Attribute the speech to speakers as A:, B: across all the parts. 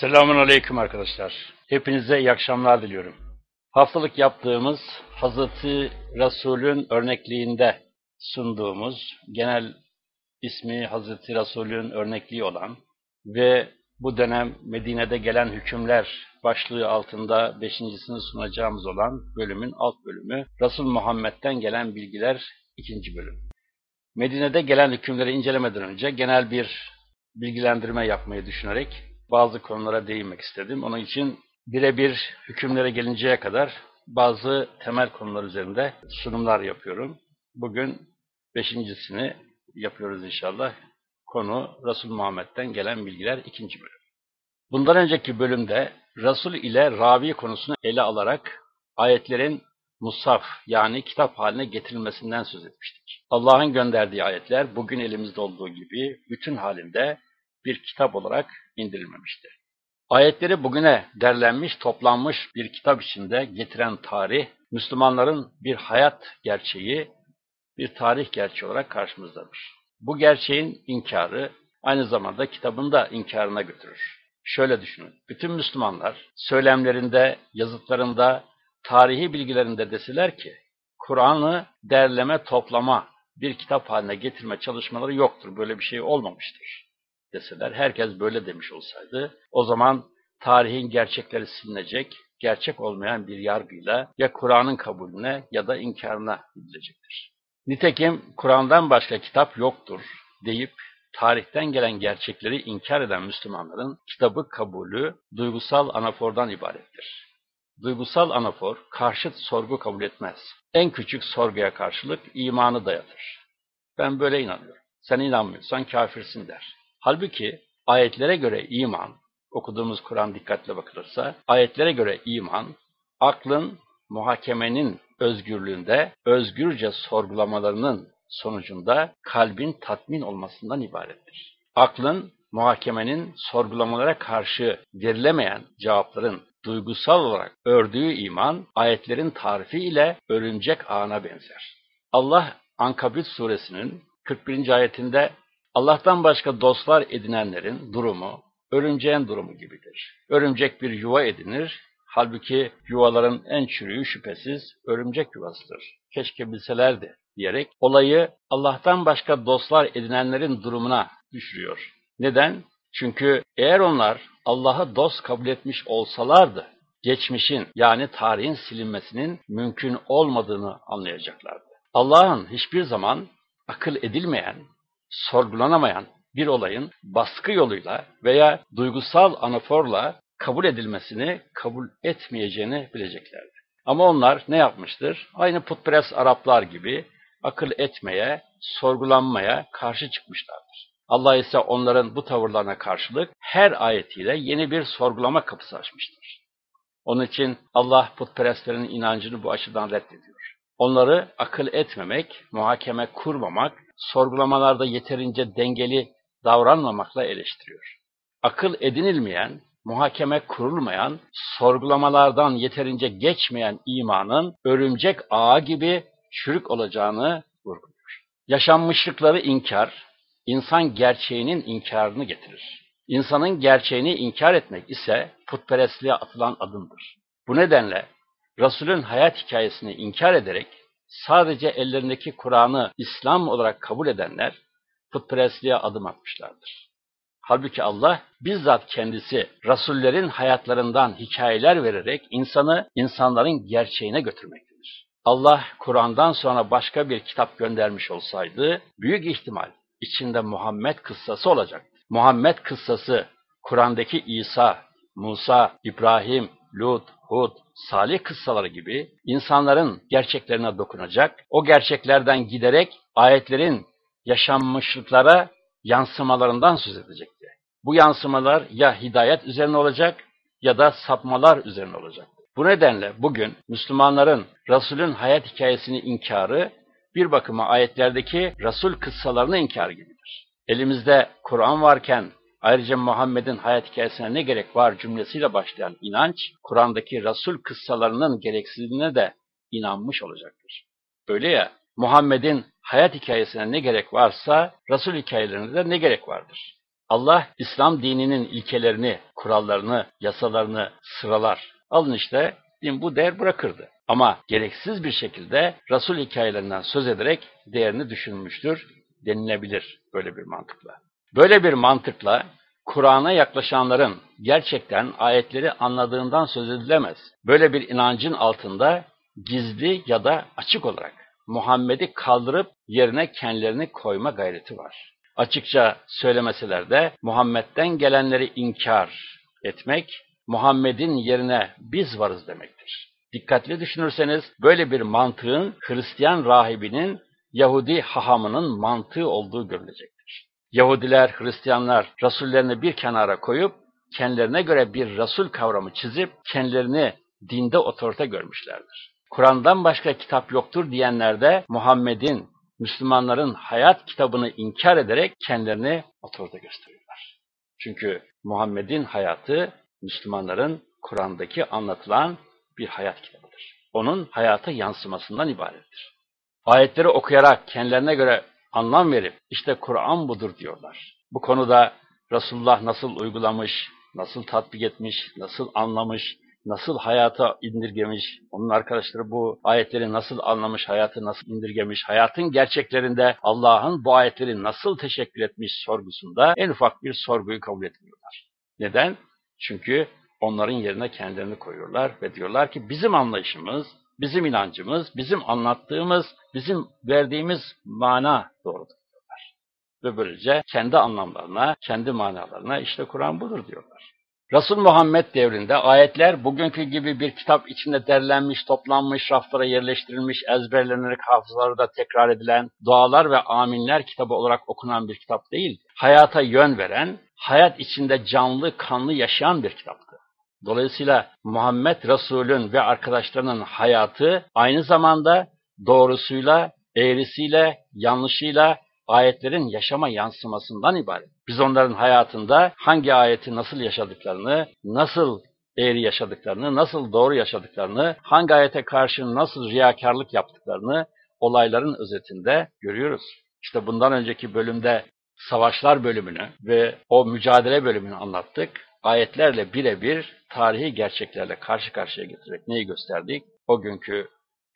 A: Selamun Aleyküm arkadaşlar. Hepinize iyi akşamlar diliyorum. Haftalık yaptığımız Hazreti Resul'ün örnekliğinde sunduğumuz genel ismi Hazreti Resul'ün örnekliği olan ve bu dönem Medine'de gelen hükümler başlığı altında beşincisini sunacağımız olan bölümün alt bölümü Resul Muhammed'den gelen bilgiler ikinci bölüm. Medine'de gelen hükümleri incelemeden önce genel bir bilgilendirme yapmayı düşünerek bazı konulara değinmek istedim. Onun için birebir hükümlere gelinceye kadar bazı temel konular üzerinde sunumlar yapıyorum. Bugün beşincisini yapıyoruz inşallah. Konu Resul Muhammed'den gelen bilgiler ikinci bölüm. Bundan önceki bölümde Resul ile ravi konusunu ele alarak ayetlerin musaf yani kitap haline getirilmesinden söz etmiştik. Allah'ın gönderdiği ayetler bugün elimizde olduğu gibi bütün halinde bir kitap olarak indirilmemiştir. Ayetleri bugüne derlenmiş, toplanmış bir kitap içinde getiren tarih, Müslümanların bir hayat gerçeği, bir tarih gerçeği olarak karşımızdadır. Bu gerçeğin inkarı aynı zamanda kitabın da inkarına götürür. Şöyle düşünün, bütün Müslümanlar söylemlerinde, yazıtlarında, tarihi bilgilerinde deseler ki, Kur'an'ı derleme, toplama, bir kitap haline getirme çalışmaları yoktur, böyle bir şey olmamıştır deseler, herkes böyle demiş olsaydı, o zaman tarihin gerçekleri silinecek, gerçek olmayan bir yargıyla ya Kur'an'ın kabulüne ya da inkarına gidilecektir. Nitekim Kur'an'dan başka kitap yoktur deyip tarihten gelen gerçekleri inkar eden Müslümanların kitabı kabulü duygusal anafordan ibarettir. Duygusal anafor karşıt sorgu kabul etmez. En küçük sorguya karşılık imanı dayatır. Ben böyle inanıyorum. Sen inanmıyorsan kafirsin der. Halbuki ayetlere göre iman, okuduğumuz Kur'an dikkatle bakılırsa, ayetlere göre iman, aklın muhakemenin özgürlüğünde, özgürce sorgulamalarının sonucunda kalbin tatmin olmasından ibarettir. Aklın muhakemenin sorgulamalara karşı verilemeyen cevapların duygusal olarak ördüğü iman, ayetlerin tarifi ile örümcek ağına benzer. Allah Ankabut suresinin 41. ayetinde Allah'tan başka dostlar edinenlerin durumu, örümceğin durumu gibidir. Örümcek bir yuva edinir, halbuki yuvaların en çürüğü şüphesiz örümcek yuvasıdır. Keşke bilselerdi diyerek olayı Allah'tan başka dostlar edinenlerin durumuna düşürüyor. Neden? Çünkü eğer onlar Allah'ı dost kabul etmiş olsalardı, geçmişin yani tarihin silinmesinin mümkün olmadığını anlayacaklardı. Allah'ın hiçbir zaman akıl edilmeyen, sorgulanamayan bir olayın baskı yoluyla veya duygusal anaforla kabul edilmesini kabul etmeyeceğini bileceklerdi. Ama onlar ne yapmıştır? Aynı putperest Araplar gibi akıl etmeye, sorgulanmaya karşı çıkmışlardır. Allah ise onların bu tavırlarına karşılık her ayetiyle yeni bir sorgulama kapısı açmıştır. Onun için Allah putperestlerin inancını bu açıdan reddediyor. Onları akıl etmemek, muhakeme kurmamak, sorgulamalarda yeterince dengeli davranmamakla eleştiriyor. Akıl edinilmeyen, muhakeme kurulmayan, sorgulamalardan yeterince geçmeyen imanın örümcek ağı gibi çürük olacağını vurguluyor. Yaşanmışlıkları inkar, insan gerçeğinin inkarını getirir. İnsanın gerçeğini inkar etmek ise putperestliğe atılan adımdır. Bu nedenle Resul'ün hayat hikayesini inkar ederek sadece ellerindeki Kur'an'ı İslam olarak kabul edenler putperestliğe adım atmışlardır. Halbuki Allah bizzat kendisi Rasullerin hayatlarından hikayeler vererek insanı insanların gerçeğine götürmektedir. Allah Kur'an'dan sonra başka bir kitap göndermiş olsaydı büyük ihtimal içinde Muhammed kıssası olacaktı. Muhammed kıssası Kur'an'daki İsa, Musa, İbrahim, Lut, Hud, Salih kıssaları gibi insanların gerçeklerine dokunacak, o gerçeklerden giderek ayetlerin yaşanmışlıklara yansımalarından söz edecekti. Bu yansımalar ya hidayet üzerine olacak ya da sapmalar üzerine olacak. Bu nedenle bugün Müslümanların Resul'ün hayat hikayesini inkarı bir bakıma ayetlerdeki Resul kıssalarını inkar gibidir. Elimizde Kur'an varken ayrıca Muhammed'in hayat hikayesine ne gerek var cümlesiyle başlayan inanç, Kur'an'daki Resul kıssalarının gereksizliğine de inanmış olacaktır. Öyle ya, Muhammed'in hayat hikayesine ne gerek varsa Resul hikayelerine de ne gerek vardır. Allah İslam dininin ilkelerini, kurallarını, yasalarını sıralar. Alın işte din bu değer bırakırdı. Ama gereksiz bir şekilde Resul hikayelerinden söz ederek değerini düşünmüştür denilebilir böyle bir mantıkla. Böyle bir mantıkla Kur'an'a yaklaşanların gerçekten ayetleri anladığından söz edilemez. Böyle bir inancın altında gizli ya da açık olarak Muhammed'i kaldırıp yerine kendilerini koyma gayreti var. Açıkça söylemeseler de Muhammed'den gelenleri inkar etmek, Muhammed'in yerine biz varız demektir. Dikkatli düşünürseniz böyle bir mantığın Hristiyan rahibinin Yahudi hahamının mantığı olduğu görülecektir. Yahudiler, Hristiyanlar Rasullerini bir kenara koyup kendilerine göre bir Rasul kavramı çizip kendilerini dinde otorite görmüşlerdir. Kur'an'dan başka kitap yoktur diyenler de Muhammed'in, Müslümanların hayat kitabını inkar ederek kendilerini otorite gösteriyorlar. Çünkü Muhammed'in hayatı Müslümanların Kur'an'daki anlatılan bir hayat kitabıdır. Onun hayata yansımasından ibarettir. Ayetleri okuyarak kendilerine göre anlam verip işte Kur'an budur diyorlar. Bu konuda Resulullah nasıl uygulamış, nasıl tatbik etmiş, nasıl anlamış, nasıl hayata indirgemiş, onun arkadaşları bu ayetleri nasıl anlamış, hayatı nasıl indirgemiş, hayatın gerçeklerinde Allah'ın bu ayetleri nasıl teşekkür etmiş sorgusunda en ufak bir sorguyu kabul etmiyorlar. Neden? Çünkü onların yerine kendilerini koyuyorlar ve diyorlar ki bizim anlayışımız, bizim inancımız, bizim anlattığımız, bizim verdiğimiz mana doğrudur diyorlar. Ve böylece kendi anlamlarına, kendi manalarına işte Kur'an budur diyorlar. Resul Muhammed devrinde ayetler bugünkü gibi bir kitap içinde derlenmiş, toplanmış, raflara yerleştirilmiş, ezberlenerek hafızalarda tekrar edilen dualar ve aminler kitabı olarak okunan bir kitap değil, hayata yön veren, hayat içinde canlı, kanlı yaşayan bir kitaptı. Dolayısıyla Muhammed Resul'ün ve arkadaşlarının hayatı aynı zamanda doğrusuyla, eğrisiyle, yanlışıyla ayetlerin yaşama yansımasından ibaret. Biz onların hayatında hangi ayeti nasıl yaşadıklarını, nasıl eğri yaşadıklarını, nasıl doğru yaşadıklarını, hangi ayete karşı nasıl riyakarlık yaptıklarını olayların özetinde görüyoruz. İşte bundan önceki bölümde savaşlar bölümünü ve o mücadele bölümünü anlattık. Ayetlerle birebir tarihi gerçeklerle karşı karşıya getirerek neyi gösterdik? O günkü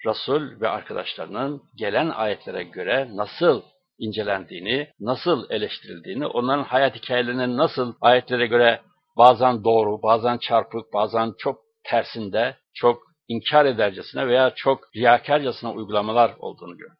A: Resul ve arkadaşlarının gelen ayetlere göre nasıl incelendiğini, nasıl eleştirildiğini, onların hayat hikayelerinin nasıl ayetlere göre bazen doğru, bazen çarpık, bazen çok tersinde, çok inkar edercesine veya çok riyakarcasına uygulamalar olduğunu gördük.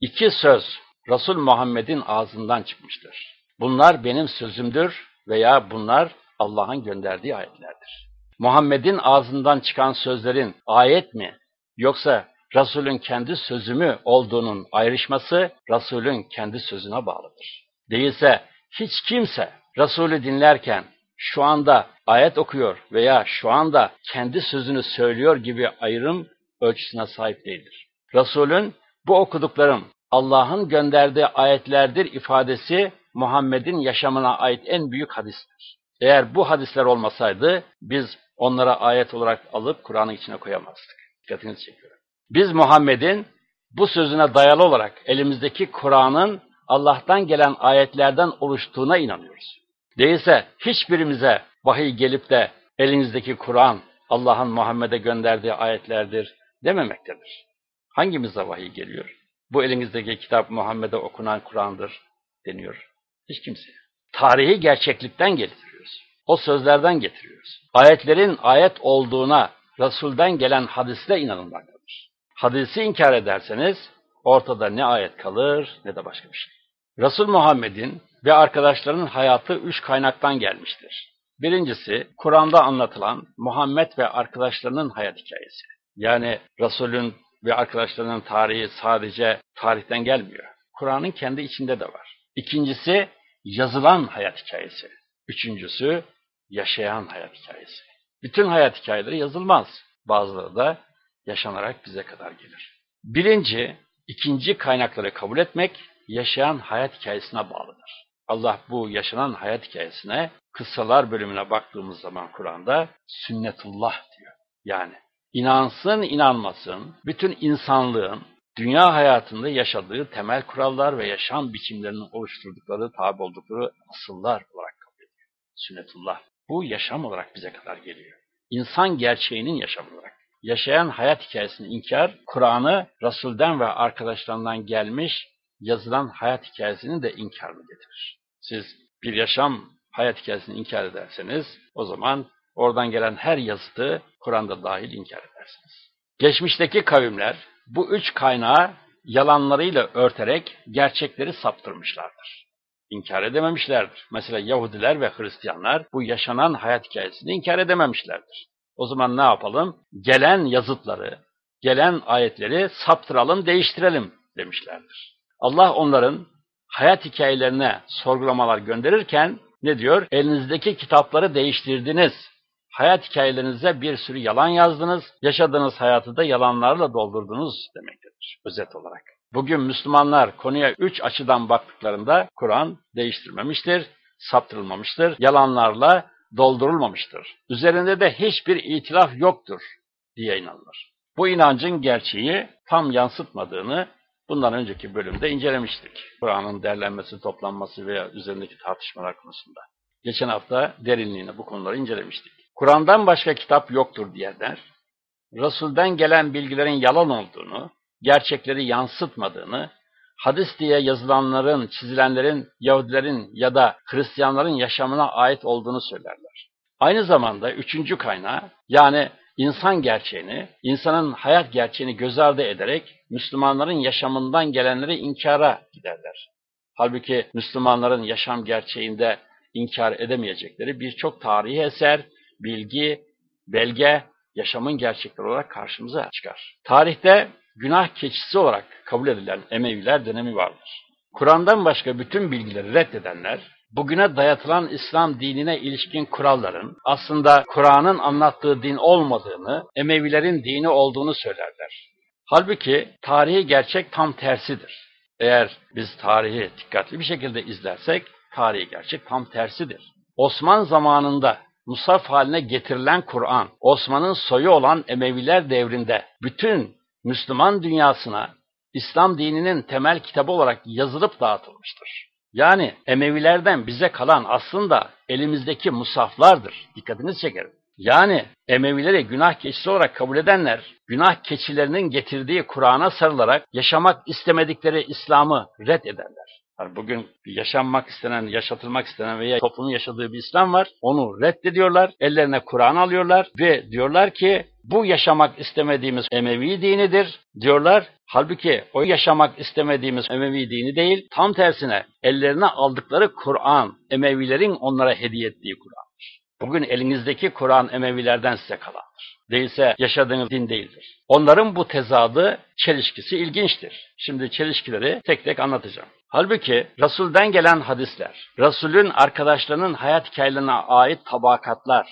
A: İki söz Resul Muhammed'in ağzından çıkmıştır. Bunlar benim sözümdür veya bunlar Allah'ın gönderdiği ayetlerdir. Muhammed'in ağzından çıkan sözlerin ayet mi yoksa Resulün kendi sözü mü olduğunun ayrışması Resulün kendi sözüne bağlıdır. Değilse hiç kimse Resulü dinlerken şu anda ayet okuyor veya şu anda kendi sözünü söylüyor gibi ayrım ölçüsüne sahip değildir. Resulün bu okuduklarım Allah'ın gönderdiği ayetlerdir ifadesi Muhammed'in yaşamına ait en büyük hadistir. Eğer bu hadisler olmasaydı biz onlara ayet olarak alıp Kur'an'ın içine koyamazdık. Dikkatinizi çekiyorum. Biz Muhammed'in bu sözüne dayalı olarak elimizdeki Kur'an'ın Allah'tan gelen ayetlerden oluştuğuna inanıyoruz. Değilse hiçbirimize vahiy gelip de elinizdeki Kur'an Allah'ın Muhammed'e gönderdiği ayetlerdir dememektedir. Hangimize vahiy geliyor? Bu elinizdeki kitap Muhammed'e okunan Kur'an'dır deniyor. Hiç kimseye. Tarihi gerçeklikten getiriyoruz. O sözlerden getiriyoruz. Ayetlerin ayet olduğuna Resul'den gelen hadisle inanılmaktadır. Hadisi inkar ederseniz ortada ne ayet kalır ne de başka bir şey. Resul Muhammed'in ve arkadaşlarının hayatı üç kaynaktan gelmiştir. Birincisi Kur'an'da anlatılan Muhammed ve arkadaşlarının hayat hikayesi. Yani Resul'ün ve arkadaşlarının tarihi sadece tarihten gelmiyor. Kur'an'ın kendi içinde de var. İkincisi yazılan hayat hikayesi. Üçüncüsü yaşayan hayat hikayesi. Bütün hayat hikayeleri yazılmaz. Bazıları da yaşanarak bize kadar gelir. Birinci, ikinci kaynakları kabul etmek yaşayan hayat hikayesine bağlıdır. Allah bu yaşanan hayat hikayesine kıssalar bölümüne baktığımız zaman Kur'an'da sünnetullah diyor. Yani inansın inanmasın bütün insanlığın dünya hayatında yaşadığı temel kurallar ve yaşam biçimlerinin oluşturdukları, tabi oldukları asıllar olarak Sünnetullah. Bu yaşam olarak bize kadar geliyor. İnsan gerçeğinin yaşamı olarak. Yaşayan hayat hikayesini inkar, Kur'an'ı Resul'den ve arkadaşlarından gelmiş yazılan hayat hikayesinin de inkarını getirir. Siz bir yaşam hayat hikayesini inkar ederseniz o zaman oradan gelen her yazıtı Kur'an'da dahil inkar edersiniz. Geçmişteki kavimler bu üç kaynağı yalanlarıyla örterek gerçekleri saptırmışlardır. İnkar edememişlerdir. Mesela Yahudiler ve Hristiyanlar bu yaşanan hayat hikayesini inkar edememişlerdir. O zaman ne yapalım? Gelen yazıtları, gelen ayetleri saptıralım, değiştirelim demişlerdir. Allah onların hayat hikayelerine sorgulamalar gönderirken ne diyor? Elinizdeki kitapları değiştirdiniz. Hayat hikayelerinize bir sürü yalan yazdınız, yaşadığınız hayatı da yalanlarla doldurdunuz demektedir özet olarak. Bugün Müslümanlar konuya üç açıdan baktıklarında Kur'an değiştirmemiştir, saptırılmamıştır, yalanlarla doldurulmamıştır. Üzerinde de hiçbir itilaf yoktur diye inanılır. Bu inancın gerçeği tam yansıtmadığını bundan önceki bölümde incelemiştik. Kur'an'ın derlenmesi, toplanması veya üzerindeki tartışmalar konusunda. Geçen hafta derinliğine bu konuları incelemiştik. Kur'an'dan başka kitap yoktur diyenler, Resul'den gelen bilgilerin yalan olduğunu, gerçekleri yansıtmadığını, hadis diye yazılanların, çizilenlerin Yahudilerin ya da Hristiyanların yaşamına ait olduğunu söylerler. Aynı zamanda üçüncü kaynağı yani insan gerçeğini, insanın hayat gerçeğini göz ardı ederek Müslümanların yaşamından gelenleri inkara giderler. Halbuki Müslümanların yaşam gerçeğinde inkar edemeyecekleri birçok tarihi eser, bilgi, belge, yaşamın gerçekleri olarak karşımıza çıkar. Tarihte günah keçisi olarak kabul edilen Emeviler dönemi vardır. Kur'an'dan başka bütün bilgileri reddedenler, bugüne dayatılan İslam dinine ilişkin kuralların aslında Kur'an'ın anlattığı din olmadığını, Emevilerin dini olduğunu söylerler. Halbuki tarihi gerçek tam tersidir. Eğer biz tarihi dikkatli bir şekilde izlersek, tarihi gerçek tam tersidir. Osman zamanında musaf haline getirilen Kur'an, Osman'ın soyu olan Emeviler devrinde bütün Müslüman dünyasına İslam dininin temel kitabı olarak yazılıp dağıtılmıştır. Yani Emevilerden bize kalan aslında elimizdeki musaflardır. Dikkatinizi çekerim. Yani Emevileri günah keçisi olarak kabul edenler, günah keçilerinin getirdiği Kur'an'a sarılarak yaşamak istemedikleri İslam'ı red ederler. Yani bugün yaşanmak istenen, yaşatılmak istenen veya toplumun yaşadığı bir İslam var. Onu reddediyorlar, ellerine Kur'an alıyorlar ve diyorlar ki bu yaşamak istemediğimiz Emevi dinidir diyorlar. Halbuki o yaşamak istemediğimiz Emevi dini değil, tam tersine ellerine aldıkları Kur'an, Emevilerin onlara hediye ettiği Kur'an'dır. Bugün elinizdeki Kur'an Emevilerden size kalandır. Değilse yaşadığınız din değildir. Onların bu tezadı, çelişkisi ilginçtir. Şimdi çelişkileri tek tek anlatacağım. Halbuki Resul'den gelen hadisler, Resul'ün arkadaşlarının hayat hikayelerine ait tabakatlar,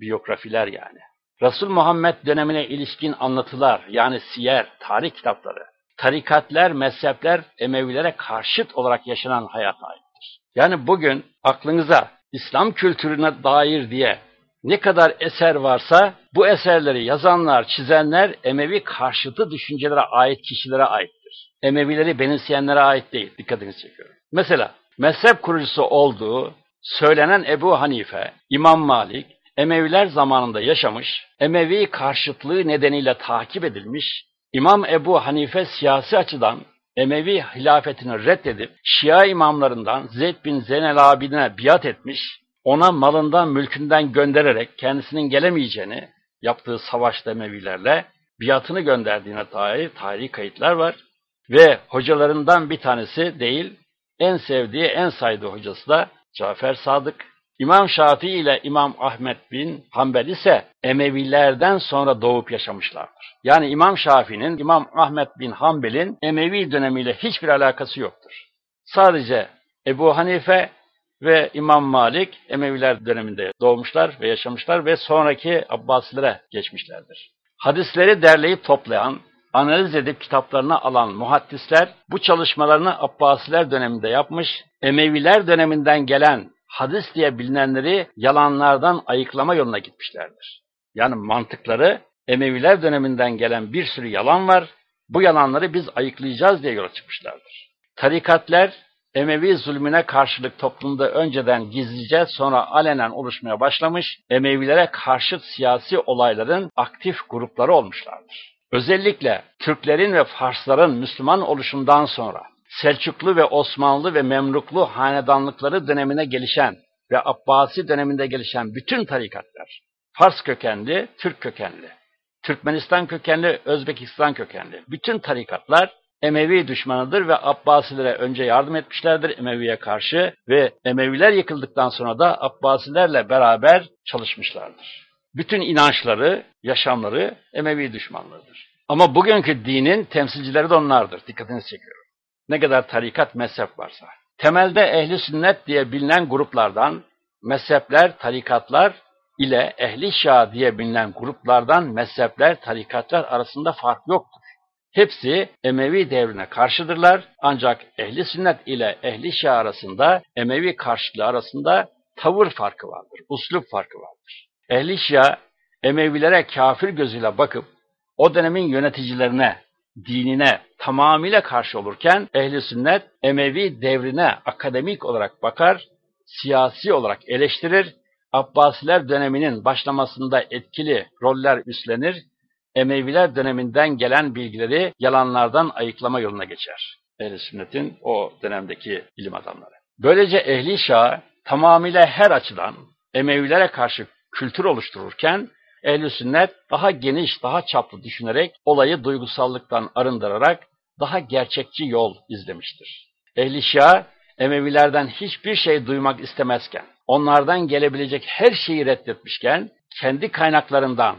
A: biyografiler yani. Resul Muhammed dönemine ilişkin anlatılar yani siyer, tarih kitapları, tarikatler, mezhepler Emevilere karşıt olarak yaşanan hayata aittir. Yani bugün aklınıza İslam kültürüne dair diye ne kadar eser varsa bu eserleri yazanlar, çizenler Emevi karşıtı düşüncelere ait kişilere aittir. Emevileri benimseyenlere ait değil. Dikkatinizi çekiyorum. Mesela mezhep kurucusu olduğu söylenen Ebu Hanife, İmam Malik, Emeviler zamanında yaşamış, Emevi karşıtlığı nedeniyle takip edilmiş, İmam Ebu Hanife siyasi açıdan Emevi hilafetini reddedip Şia imamlarından Zeyd bin Zeynel abidine biat etmiş, ona malından mülkünden göndererek kendisinin gelemeyeceğini yaptığı savaşta Emevilerle biatını gönderdiğine dair tarihi kayıtlar var. Ve hocalarından bir tanesi değil, en sevdiği, en saydığı hocası da Cafer Sadık. İmam Şafii ile İmam Ahmet bin Hanbel ise Emevilerden sonra doğup yaşamışlardır. Yani İmam Şafii'nin İmam Ahmet bin Hanbel'in Emevi dönemiyle hiçbir alakası yoktur. Sadece Ebu Hanife ve İmam Malik Emeviler döneminde doğmuşlar ve yaşamışlar ve sonraki Abbasilere geçmişlerdir. Hadisleri derleyip toplayan, analiz edip kitaplarına alan muhaddisler bu çalışmalarını Abbasiler döneminde yapmış, Emeviler döneminden gelen hadis diye bilinenleri yalanlardan ayıklama yoluna gitmişlerdir. Yani mantıkları Emeviler döneminden gelen bir sürü yalan var, bu yalanları biz ayıklayacağız diye yola çıkmışlardır. Tarikatler Emevi zulmüne karşılık toplumda önceden gizlice sonra alenen oluşmaya başlamış, Emevilere karşıt siyasi olayların aktif grupları olmuşlardır. Özellikle Türklerin ve Farsların Müslüman oluşundan sonra Selçuklu ve Osmanlı ve Memluklu hanedanlıkları dönemine gelişen ve Abbasi döneminde gelişen bütün tarikatlar, Fars kökenli, Türk kökenli, Türkmenistan kökenli, Özbekistan kökenli, bütün tarikatlar Emevi düşmanıdır ve Abbasilere önce yardım etmişlerdir Emevi'ye karşı ve Emeviler yıkıldıktan sonra da Abbasilerle beraber çalışmışlardır. Bütün inançları, yaşamları Emevi düşmanlığıdır. Ama bugünkü dinin temsilcileri de onlardır. Dikkatinizi çekiyorum. Ne kadar tarikat, mezhep varsa. Temelde ehli sünnet diye bilinen gruplardan, mezhepler, tarikatlar ile ehli şia diye bilinen gruplardan mezhepler, tarikatlar arasında fark yoktur. Hepsi Emevi devrine karşıdırlar ancak ehli sünnet ile ehli şia arasında Emevi karşılığı arasında tavır farkı vardır, uslup farkı vardır. Ehli şia Emevilere kafir gözüyle bakıp o dönemin yöneticilerine, dinine tamamıyla karşı olurken ehli sünnet Emevi devrine akademik olarak bakar, siyasi olarak eleştirir, Abbasiler döneminin başlamasında etkili roller üstlenir, Emeviler döneminden gelen bilgileri yalanlardan ayıklama yoluna geçer. Ehl-i Sünnet'in o dönemdeki ilim adamları. Böylece Ehli Şah tamamıyla her açıdan Emevilere karşı kültür oluştururken Ehl-i Sünnet daha geniş, daha çaplı düşünerek olayı duygusallıktan arındırarak daha gerçekçi yol izlemiştir. Ehli Şia, Emevilerden hiçbir şey duymak istemezken, onlardan gelebilecek her şeyi reddetmişken, kendi kaynaklarından,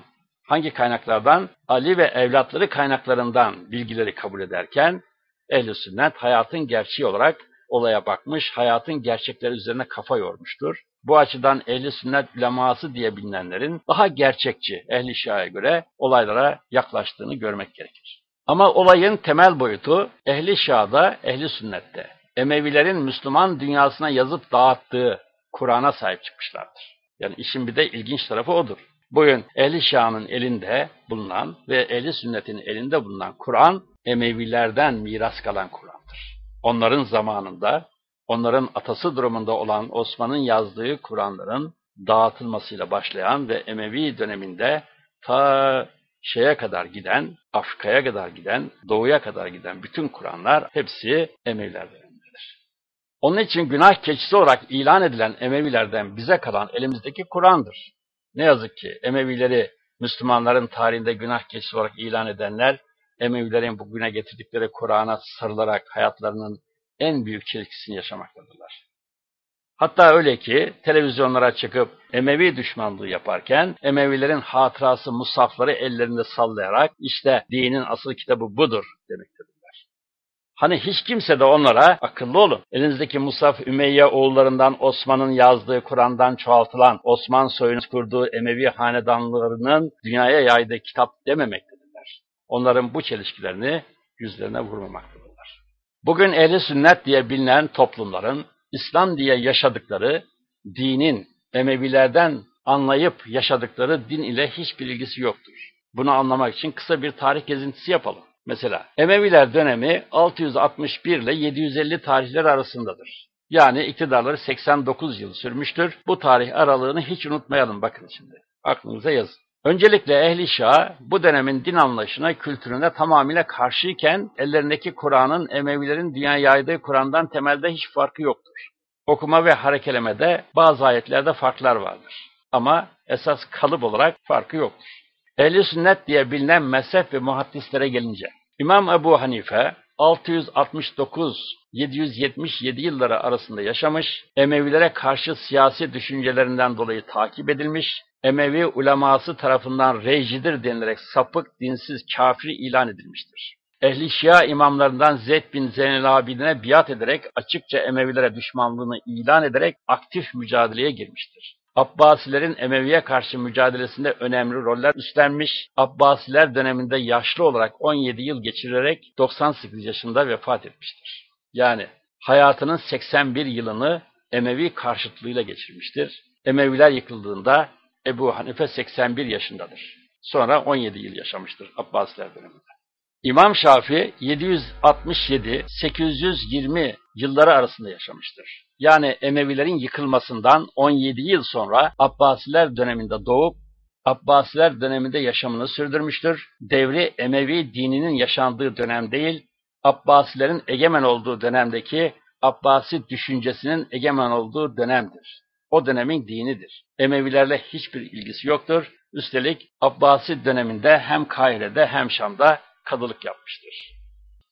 A: hangi kaynaklardan? Ali ve evlatları kaynaklarından bilgileri kabul ederken, ehl Sünnet hayatın gerçeği olarak olaya bakmış, hayatın gerçekleri üzerine kafa yormuştur. Bu açıdan ehli sünnet uleması diye bilinenlerin daha gerçekçi ehli şiaya göre olaylara yaklaştığını görmek gerekir. Ama olayın temel boyutu ehli şiada, ehli sünnette. Emevilerin Müslüman dünyasına yazıp dağıttığı Kur'an'a sahip çıkmışlardır. Yani işin bir de ilginç tarafı odur. Bugün ehli şianın elinde bulunan ve ehli sünnetin elinde bulunan Kur'an Emevilerden miras kalan Kur'an'dır. Onların zamanında onların atası durumunda olan Osman'ın yazdığı Kur'anların dağıtılmasıyla başlayan ve Emevi döneminde ta şeye kadar giden, Afrika'ya kadar giden, doğuya kadar giden bütün Kur'anlar hepsi Emeviler dönemindedir. Onun için günah keçisi olarak ilan edilen Emevilerden bize kalan elimizdeki Kur'an'dır. Ne yazık ki Emevileri Müslümanların tarihinde günah keçisi olarak ilan edenler, Emevilerin bugüne getirdikleri Kur'an'a sarılarak hayatlarının en büyük çelişkisini yaşamaktadırlar. Hatta öyle ki televizyonlara çıkıp Emevi düşmanlığı yaparken Emevilerin hatırası musafları ellerinde sallayarak işte dinin asıl kitabı budur demektedirler. Hani hiç kimse de onlara akıllı olun. Elinizdeki Musaf Ümeyye oğullarından Osman'ın yazdığı Kur'an'dan çoğaltılan Osman soyunu kurduğu Emevi hanedanlarının dünyaya yaydığı kitap dememektedirler. Onların bu çelişkilerini yüzlerine vurmamaktadırlar. Bugün ehli sünnet diye bilinen toplumların İslam diye yaşadıkları dinin Emevilerden anlayıp yaşadıkları din ile hiçbir ilgisi yoktur. Bunu anlamak için kısa bir tarih gezintisi yapalım. Mesela Emeviler dönemi 661 ile 750 tarihler arasındadır. Yani iktidarları 89 yıl sürmüştür. Bu tarih aralığını hiç unutmayalım bakın şimdi. Aklınıza yazın. Öncelikle ehli şah bu dönemin din anlayışına, kültürüne tamamıyla karşıyken ellerindeki Kur'an'ın Emevilerin dünya yaydığı Kur'an'dan temelde hiç farkı yoktur. Okuma ve harekelemede bazı ayetlerde farklar vardır. Ama esas kalıp olarak farkı yoktur. Ehli sünnet diye bilinen mezhep ve muhaddislere gelince, İmam Ebu Hanife 669-777 yılları arasında yaşamış, Emevilere karşı siyasi düşüncelerinden dolayı takip edilmiş, Emevi uleması tarafından rejcidir denilerek sapık, dinsiz, kafir ilan edilmiştir. Ehli Şia imamlarından Zeyd bin Zeynel biat ederek açıkça Emevilere düşmanlığını ilan ederek aktif mücadeleye girmiştir. Abbasilerin Emevi'ye karşı mücadelesinde önemli roller üstlenmiş, Abbasiler döneminde yaşlı olarak 17 yıl geçirerek 98 yaşında vefat etmiştir. Yani hayatının 81 yılını Emevi karşıtlığıyla geçirmiştir. Emeviler yıkıldığında Ebu Hanife 81 yaşındadır. Sonra 17 yıl yaşamıştır Abbasiler döneminde. İmam Şafii 767-820 yılları arasında yaşamıştır. Yani Emevilerin yıkılmasından 17 yıl sonra Abbasiler döneminde doğup Abbasiler döneminde yaşamını sürdürmüştür. Devri Emevi dininin yaşandığı dönem değil, Abbasilerin egemen olduğu dönemdeki Abbasi düşüncesinin egemen olduğu dönemdir. O dönemin dinidir. Emevilerle hiçbir ilgisi yoktur. Üstelik Abbasi döneminde hem Kahire'de hem Şam'da kadılık yapmıştır.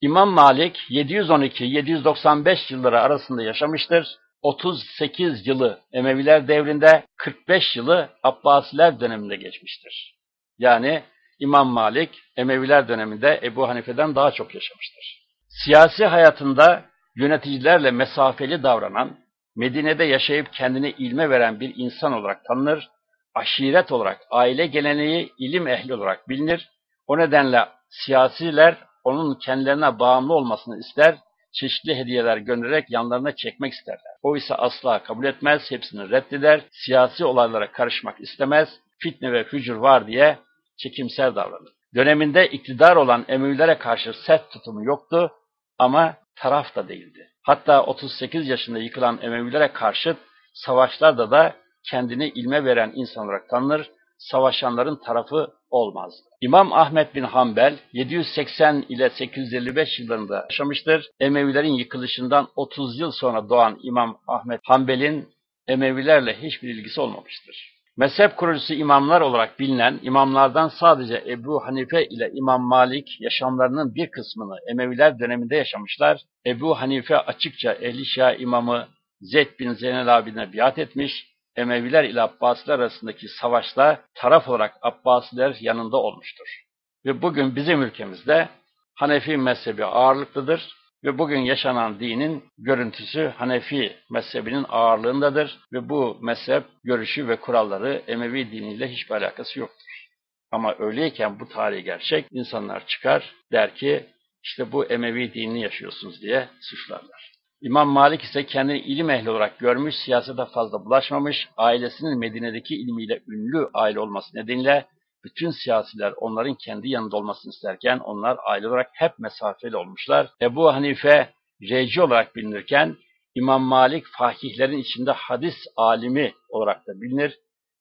A: İmam Malik 712-795 yılları arasında yaşamıştır. 38 yılı Emeviler devrinde, 45 yılı Abbasiler döneminde geçmiştir. Yani İmam Malik Emeviler döneminde Ebu Hanife'den daha çok yaşamıştır. Siyasi hayatında yöneticilerle mesafeli davranan, Medine'de yaşayıp kendini ilme veren bir insan olarak tanınır, aşiret olarak, aile geleneği, ilim ehli olarak bilinir. O nedenle siyasiler onun kendilerine bağımlı olmasını ister, çeşitli hediyeler göndererek yanlarına çekmek isterler. O ise asla kabul etmez, hepsini reddeder, siyasi olaylara karışmak istemez, fitne ve fücur var diye çekimser davranır. Döneminde iktidar olan Emevilere karşı sert tutumu yoktu ama taraf da değildi. Hatta 38 yaşında yıkılan Emevilere karşı savaşlarda da kendini ilme veren insan olarak tanınır, savaşanların tarafı olmaz. İmam Ahmet bin Hanbel 780 ile 855 yıllarında yaşamıştır. Emevilerin yıkılışından 30 yıl sonra doğan İmam Ahmet Hanbel'in Emevilerle hiçbir ilgisi olmamıştır. Mezhep kurucusu imamlar olarak bilinen imamlardan sadece Ebu Hanife ile İmam Malik yaşamlarının bir kısmını Emeviler döneminde yaşamışlar. Ebu Hanife açıkça Ehli Şia imamı Zeyd bin Zeynel abine biat etmiş, Emeviler ile Abbasiler arasındaki savaşta taraf olarak Abbasiler yanında olmuştur. Ve bugün bizim ülkemizde Hanefi mezhebi ağırlıklıdır ve bugün yaşanan dinin görüntüsü Hanefi mezhebinin ağırlığındadır ve bu mezhep görüşü ve kuralları Emevi diniyle hiçbir alakası yoktur. Ama öyleyken bu tarihi gerçek insanlar çıkar der ki işte bu Emevi dinini yaşıyorsunuz diye suçlarlar. İmam Malik ise kendini ilim ehli olarak görmüş, siyasete fazla bulaşmamış, ailesinin Medine'deki ilmiyle ünlü aile olması nedeniyle bütün siyasiler onların kendi yanında olmasını isterken onlar aile olarak hep mesafeli olmuşlar. Ebu Hanife reci olarak bilinirken İmam Malik fakihlerin içinde hadis alimi olarak da bilinir.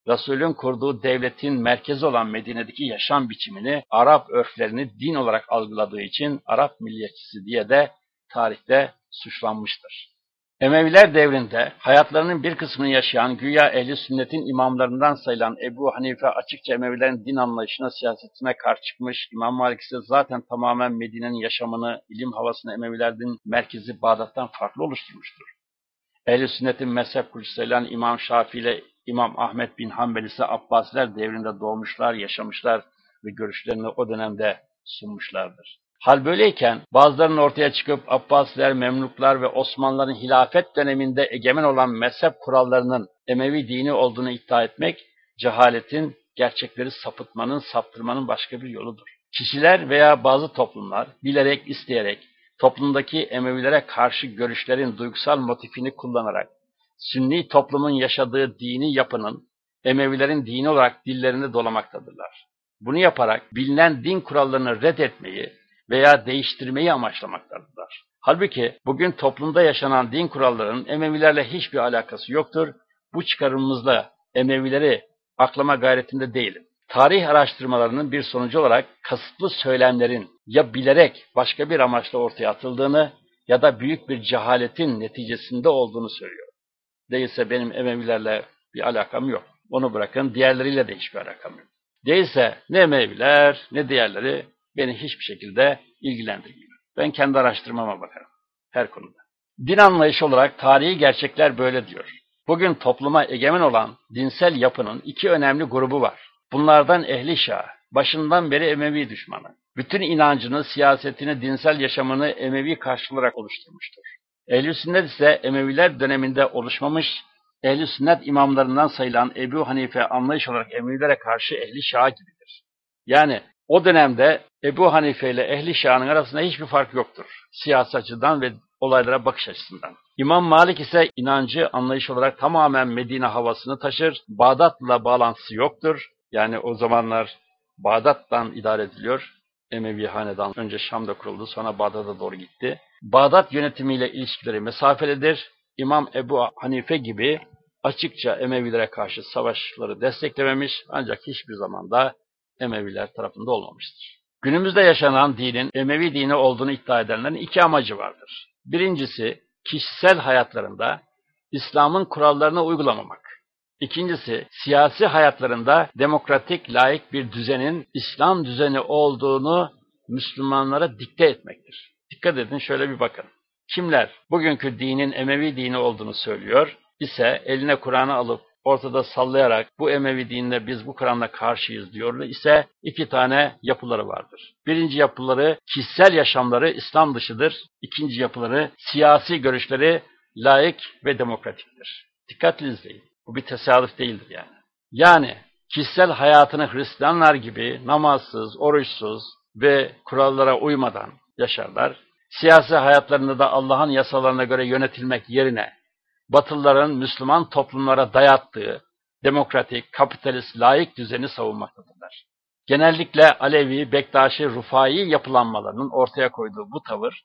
A: Resulün kurduğu devletin merkezi olan Medine'deki yaşam biçimini, Arap örflerini din olarak algıladığı için Arap milliyetçisi diye de tarihte suçlanmıştır. Emeviler devrinde hayatlarının bir kısmını yaşayan güya ehli sünnetin imamlarından sayılan Ebu Hanife açıkça Emevilerin din anlayışına, siyasetine karşı çıkmış. İmam Malik ise zaten tamamen Medine'nin yaşamını, ilim havasını Emevilerden merkezi Bağdat'tan farklı oluşturmuştur. Ehli sünnetin mezhep kurucusu sayılan İmam Şafii ile İmam Ahmet bin Hanbel ise Abbasiler devrinde doğmuşlar, yaşamışlar ve görüşlerini o dönemde sunmuşlardır. Hal böyleyken bazılarının ortaya çıkıp Abbasiler, Memluklar ve Osmanlıların hilafet döneminde egemen olan mezhep kurallarının Emevi dini olduğunu iddia etmek, cehaletin, gerçekleri sapıtmanın, saptırmanın başka bir yoludur. Kişiler veya bazı toplumlar bilerek, isteyerek toplumdaki Emevilere karşı görüşlerin duygusal motifini kullanarak Sünni toplumun yaşadığı dini yapının Emevilerin dini olarak dillerinde dolamaktadırlar. Bunu yaparak bilinen din kurallarını reddetmeyi, veya değiştirmeyi amaçlamaktadırlar. Halbuki bugün toplumda yaşanan din kurallarının Emevilerle hiçbir alakası yoktur. Bu çıkarımımızla Emevileri aklama gayretinde değilim. Tarih araştırmalarının bir sonucu olarak kasıtlı söylemlerin ya bilerek başka bir amaçla ortaya atıldığını ya da büyük bir cehaletin neticesinde olduğunu söylüyor. Değilse benim Emevilerle bir alakam yok. Onu bırakın diğerleriyle de hiçbir alakam yok. Değilse ne Emeviler ne diğerleri beni hiçbir şekilde ilgilendirmiyor. Ben kendi araştırmama bakarım her konuda. Din anlayışı olarak tarihi gerçekler böyle diyor. Bugün topluma egemen olan dinsel yapının iki önemli grubu var. Bunlardan ehli şah, başından beri Emevi düşmanı. Bütün inancını, siyasetini, dinsel yaşamını Emevi karşılarak oluşturmuştur. Ehl-i sünnet ise Emeviler döneminde oluşmamış, ehl-i sünnet imamlarından sayılan Ebu Hanife anlayış olarak Emevilere karşı ehli şah gibidir. Yani o dönemde Ebu Hanife ile ehli şahın arasında hiçbir fark yoktur. Siyasi açıdan ve olaylara bakış açısından. İmam Malik ise inancı anlayış olarak tamamen Medine havasını taşır. Bağdat'la bağlantısı yoktur. Yani o zamanlar Bağdat'tan idare ediliyor. Emevi hanedan önce Şam'da kuruldu, sonra Bağdat'a doğru gitti. Bağdat yönetimiyle ilişkileri mesafelidir. İmam Ebu Hanife gibi açıkça Emevilere karşı savaşları desteklememiş ancak hiçbir zaman da Emeviler tarafında olmamıştır. Günümüzde yaşanan dinin Emevi dini olduğunu iddia edenlerin iki amacı vardır. Birincisi, kişisel hayatlarında İslam'ın kurallarını uygulamamak. İkincisi, siyasi hayatlarında demokratik, layık bir düzenin İslam düzeni olduğunu Müslümanlara dikte etmektir. Dikkat edin şöyle bir bakın. Kimler bugünkü dinin Emevi dini olduğunu söylüyor ise eline Kur'an'ı alıp ortada sallayarak bu Emevi dinine biz bu Kur'an'la karşıyız diyorlar ise iki tane yapıları vardır. Birinci yapıları kişisel yaşamları İslam dışıdır. İkinci yapıları siyasi görüşleri layık ve demokratiktir. Dikkatli izleyin. Bu bir tesadüf değildir yani. Yani kişisel hayatını Hristiyanlar gibi namazsız, oruçsuz ve kurallara uymadan yaşarlar. Siyasi hayatlarında da Allah'ın yasalarına göre yönetilmek yerine Batılıların Müslüman toplumlara dayattığı demokratik, kapitalist, layık düzeni savunmaktadırlar. Genellikle Alevi, Bektaşi, Rufai yapılanmalarının ortaya koyduğu bu tavır,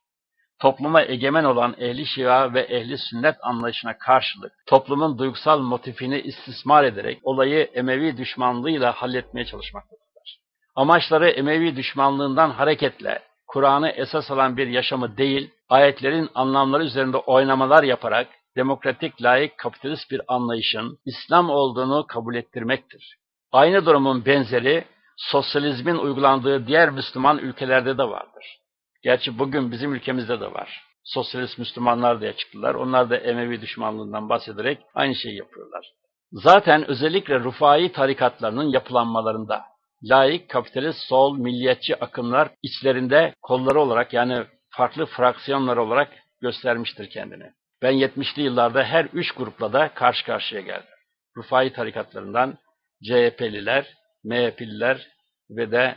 A: topluma egemen olan ehli şia ve ehli sünnet anlayışına karşılık, toplumun duygusal motifini istismar ederek olayı Emevi düşmanlığıyla halletmeye çalışmaktadırlar. Amaçları Emevi düşmanlığından hareketle, Kur'an'ı esas alan bir yaşamı değil, ayetlerin anlamları üzerinde oynamalar yaparak, demokratik, layık, kapitalist bir anlayışın İslam olduğunu kabul ettirmektir. Aynı durumun benzeri sosyalizmin uygulandığı diğer Müslüman ülkelerde de vardır. Gerçi bugün bizim ülkemizde de var. Sosyalist Müslümanlar diye çıktılar. Onlar da Emevi düşmanlığından bahsederek aynı şeyi yapıyorlar. Zaten özellikle Rufai tarikatlarının yapılanmalarında laik, kapitalist, sol, milliyetçi akımlar içlerinde kolları olarak yani farklı fraksiyonlar olarak göstermiştir kendini. Ben 70'li yıllarda her üç grupla da karşı karşıya geldim. Rufai tarikatlarından CHP'liler, MHP'liler ve de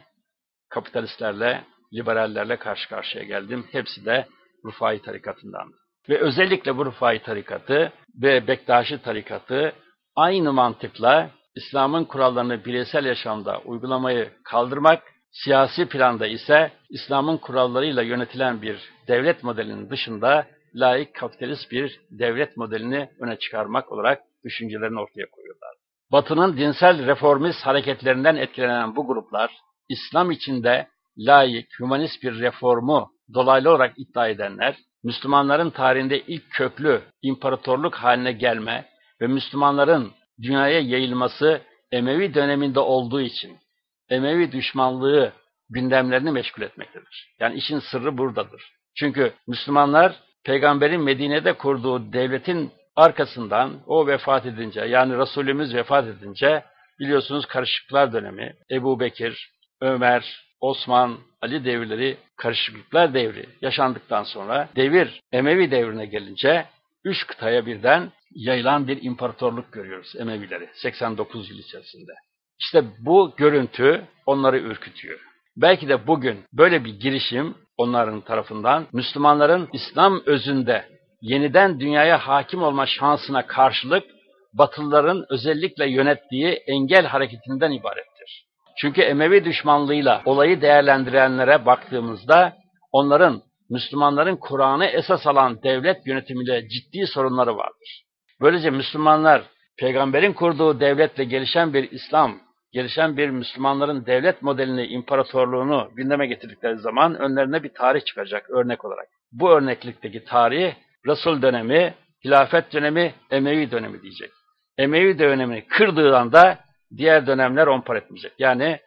A: kapitalistlerle, liberallerle karşı karşıya geldim. Hepsi de Rufai tarikatından. Ve özellikle bu Rufai tarikatı ve Bektaşi tarikatı aynı mantıkla İslam'ın kurallarını bireysel yaşamda uygulamayı kaldırmak, siyasi planda ise İslam'ın kurallarıyla yönetilen bir devlet modelinin dışında layık kapitalist bir devlet modelini öne çıkarmak olarak düşüncelerini ortaya koyuyorlar. Batı'nın dinsel reformist hareketlerinden etkilenen bu gruplar, İslam içinde layık, humanist bir reformu dolaylı olarak iddia edenler, Müslümanların tarihinde ilk köklü imparatorluk haline gelme ve Müslümanların dünyaya yayılması Emevi döneminde olduğu için Emevi düşmanlığı gündemlerini meşgul etmektedir. Yani işin sırrı buradadır. Çünkü Müslümanlar peygamberin Medine'de kurduğu devletin arkasından o vefat edince yani Resulümüz vefat edince biliyorsunuz karışıklıklar dönemi Ebu Bekir, Ömer, Osman, Ali devirleri karışıklıklar devri yaşandıktan sonra devir Emevi devrine gelince üç kıtaya birden yayılan bir imparatorluk görüyoruz Emevileri 89 yıl içerisinde. İşte bu görüntü onları ürkütüyor. Belki de bugün böyle bir girişim onların tarafından Müslümanların İslam özünde yeniden dünyaya hakim olma şansına karşılık Batılıların özellikle yönettiği engel hareketinden ibarettir. Çünkü Emevi düşmanlığıyla olayı değerlendirenlere baktığımızda onların Müslümanların Kur'an'ı esas alan devlet yönetimiyle ciddi sorunları vardır. Böylece Müslümanlar peygamberin kurduğu devletle gelişen bir İslam gelişen bir Müslümanların devlet modelini, imparatorluğunu gündeme getirdikleri zaman önlerine bir tarih çıkacak örnek olarak. Bu örneklikteki tarih Resul dönemi, hilafet dönemi, Emevi dönemi diyecek. Emevi dönemini kırdığı anda diğer dönemler onpar etmeyecek. Yani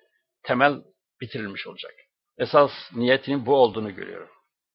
A: temel bitirilmiş olacak. Esas niyetinin bu olduğunu görüyorum.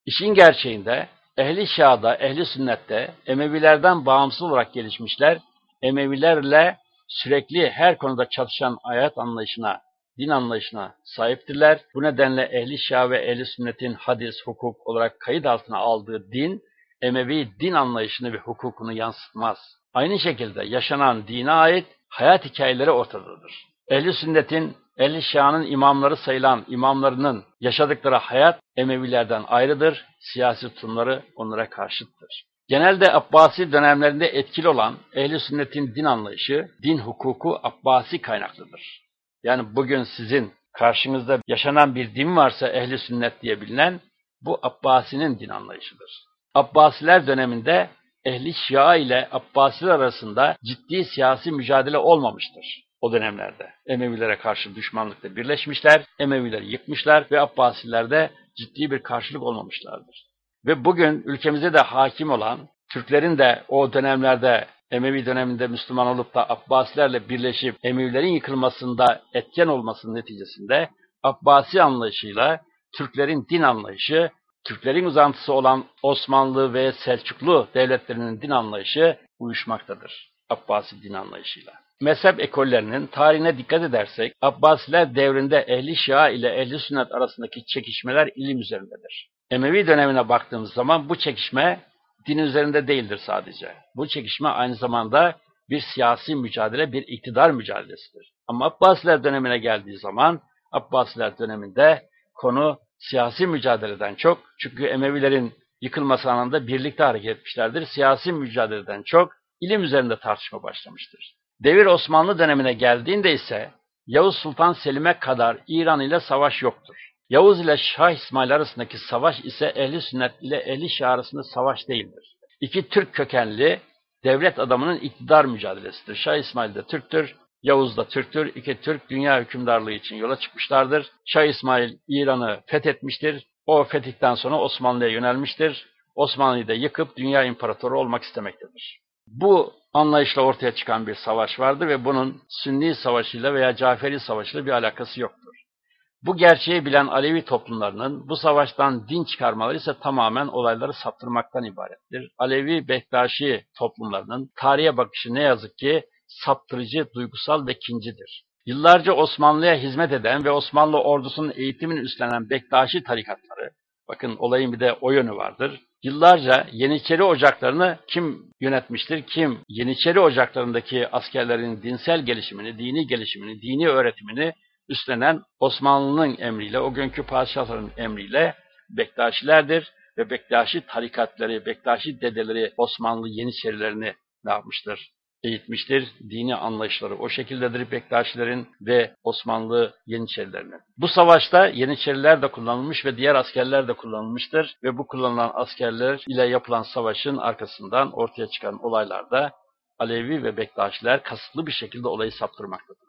A: İşin gerçeğinde ehli şiada, ehli sünnette Emevilerden bağımsız olarak gelişmişler, Emevilerle sürekli her konuda çatışan ayet anlayışına, din anlayışına sahiptirler. Bu nedenle ehli şia ve ehli sünnetin hadis, hukuk olarak kayıt altına aldığı din, Emevi din anlayışını ve hukukunu yansıtmaz. Aynı şekilde yaşanan dine ait hayat hikayeleri ortadadır. Ehli sünnetin, ehli şianın imamları sayılan imamlarının yaşadıkları hayat Emevilerden ayrıdır, siyasi tutumları onlara karşıttır. Genelde Abbasi dönemlerinde etkili olan ehli sünnetin din anlayışı, din hukuku Abbasi kaynaklıdır. Yani bugün sizin karşınızda yaşanan bir din varsa ehli sünnet diye bilinen bu Abbasi'nin din anlayışıdır. Abbasiler döneminde ehli Şia ile Abbasiler arasında ciddi siyasi mücadele olmamıştır o dönemlerde. Emevilere karşı düşmanlıkta birleşmişler, Emevileri yıkmışlar ve Abbasilerde ciddi bir karşılık olmamışlardır. Ve bugün ülkemize de hakim olan, Türklerin de o dönemlerde Emevi döneminde Müslüman olup da Abbasilerle birleşip Emevilerin yıkılmasında etken olmasının neticesinde Abbasi anlayışıyla Türklerin din anlayışı, Türklerin uzantısı olan Osmanlı ve Selçuklu devletlerinin din anlayışı uyuşmaktadır. Abbasi din anlayışıyla. Mezhep ekollerinin tarihine dikkat edersek, Abbasiler devrinde ehli şia ile ehli sünnet arasındaki çekişmeler ilim üzerindedir. Emevi dönemine baktığımız zaman bu çekişme din üzerinde değildir sadece. Bu çekişme aynı zamanda bir siyasi mücadele, bir iktidar mücadelesidir. Ama Abbasiler dönemine geldiği zaman, Abbasiler döneminde konu siyasi mücadeleden çok, çünkü Emevilerin yıkılması anında birlikte hareket etmişlerdir. Siyasi mücadeleden çok ilim üzerinde tartışma başlamıştır. Devir Osmanlı dönemine geldiğinde ise Yavuz Sultan Selim'e kadar İran ile savaş yoktur. Yavuz ile Şah İsmail arasındaki savaş ise ehli sünnet ile ehli şah arasında savaş değildir. İki Türk kökenli devlet adamının iktidar mücadelesidir. Şah İsmail de Türktür, Yavuz da Türktür. İki Türk dünya hükümdarlığı için yola çıkmışlardır. Şah İsmail İran'ı fethetmiştir. O fetihten sonra Osmanlı'ya yönelmiştir. Osmanlı'yı da yıkıp dünya imparatoru olmak istemektedir. Bu anlayışla ortaya çıkan bir savaş vardı ve bunun Sünni savaşıyla veya Caferi savaşıyla bir alakası yoktur. Bu gerçeği bilen Alevi toplumlarının bu savaştan din çıkarmaları ise tamamen olayları saptırmaktan ibarettir. Alevi Bektaşi toplumlarının tarihe bakışı ne yazık ki saptırıcı, duygusal ve kincidir. Yıllarca Osmanlı'ya hizmet eden ve Osmanlı ordusunun eğitimini üstlenen Bektaşi tarikatları, bakın olayın bir de o yönü vardır. Yıllarca Yeniçeri ocaklarını kim yönetmiştir? Kim Yeniçeri ocaklarındaki askerlerin dinsel gelişimini, dini gelişimini, dini öğretimini üstlenen Osmanlı'nın emriyle, o günkü padişahların emriyle Bektaşilerdir ve Bektaşi tarikatları, Bektaşi dedeleri Osmanlı Yeniçerilerini ne yapmıştır? Eğitmiştir. Dini anlayışları o şekildedir Bektaşilerin ve Osmanlı Yeniçerilerinin. Bu savaşta Yeniçeriler de kullanılmış ve diğer askerler de kullanılmıştır ve bu kullanılan askerler ile yapılan savaşın arkasından ortaya çıkan olaylarda Alevi ve Bektaşiler kasıtlı bir şekilde olayı saptırmaktadır.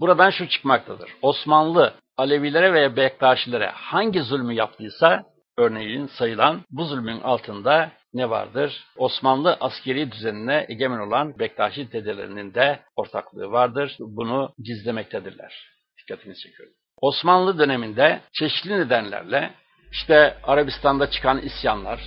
A: Buradan şu çıkmaktadır. Osmanlı Alevilere veya Bektaşilere hangi zulmü yaptıysa örneğin sayılan bu zulmün altında ne vardır? Osmanlı askeri düzenine egemen olan Bektaşi dedelerinin de ortaklığı vardır. Bunu gizlemektedirler. Dikkatini çekiyorum. Osmanlı döneminde çeşitli nedenlerle işte Arabistan'da çıkan isyanlar,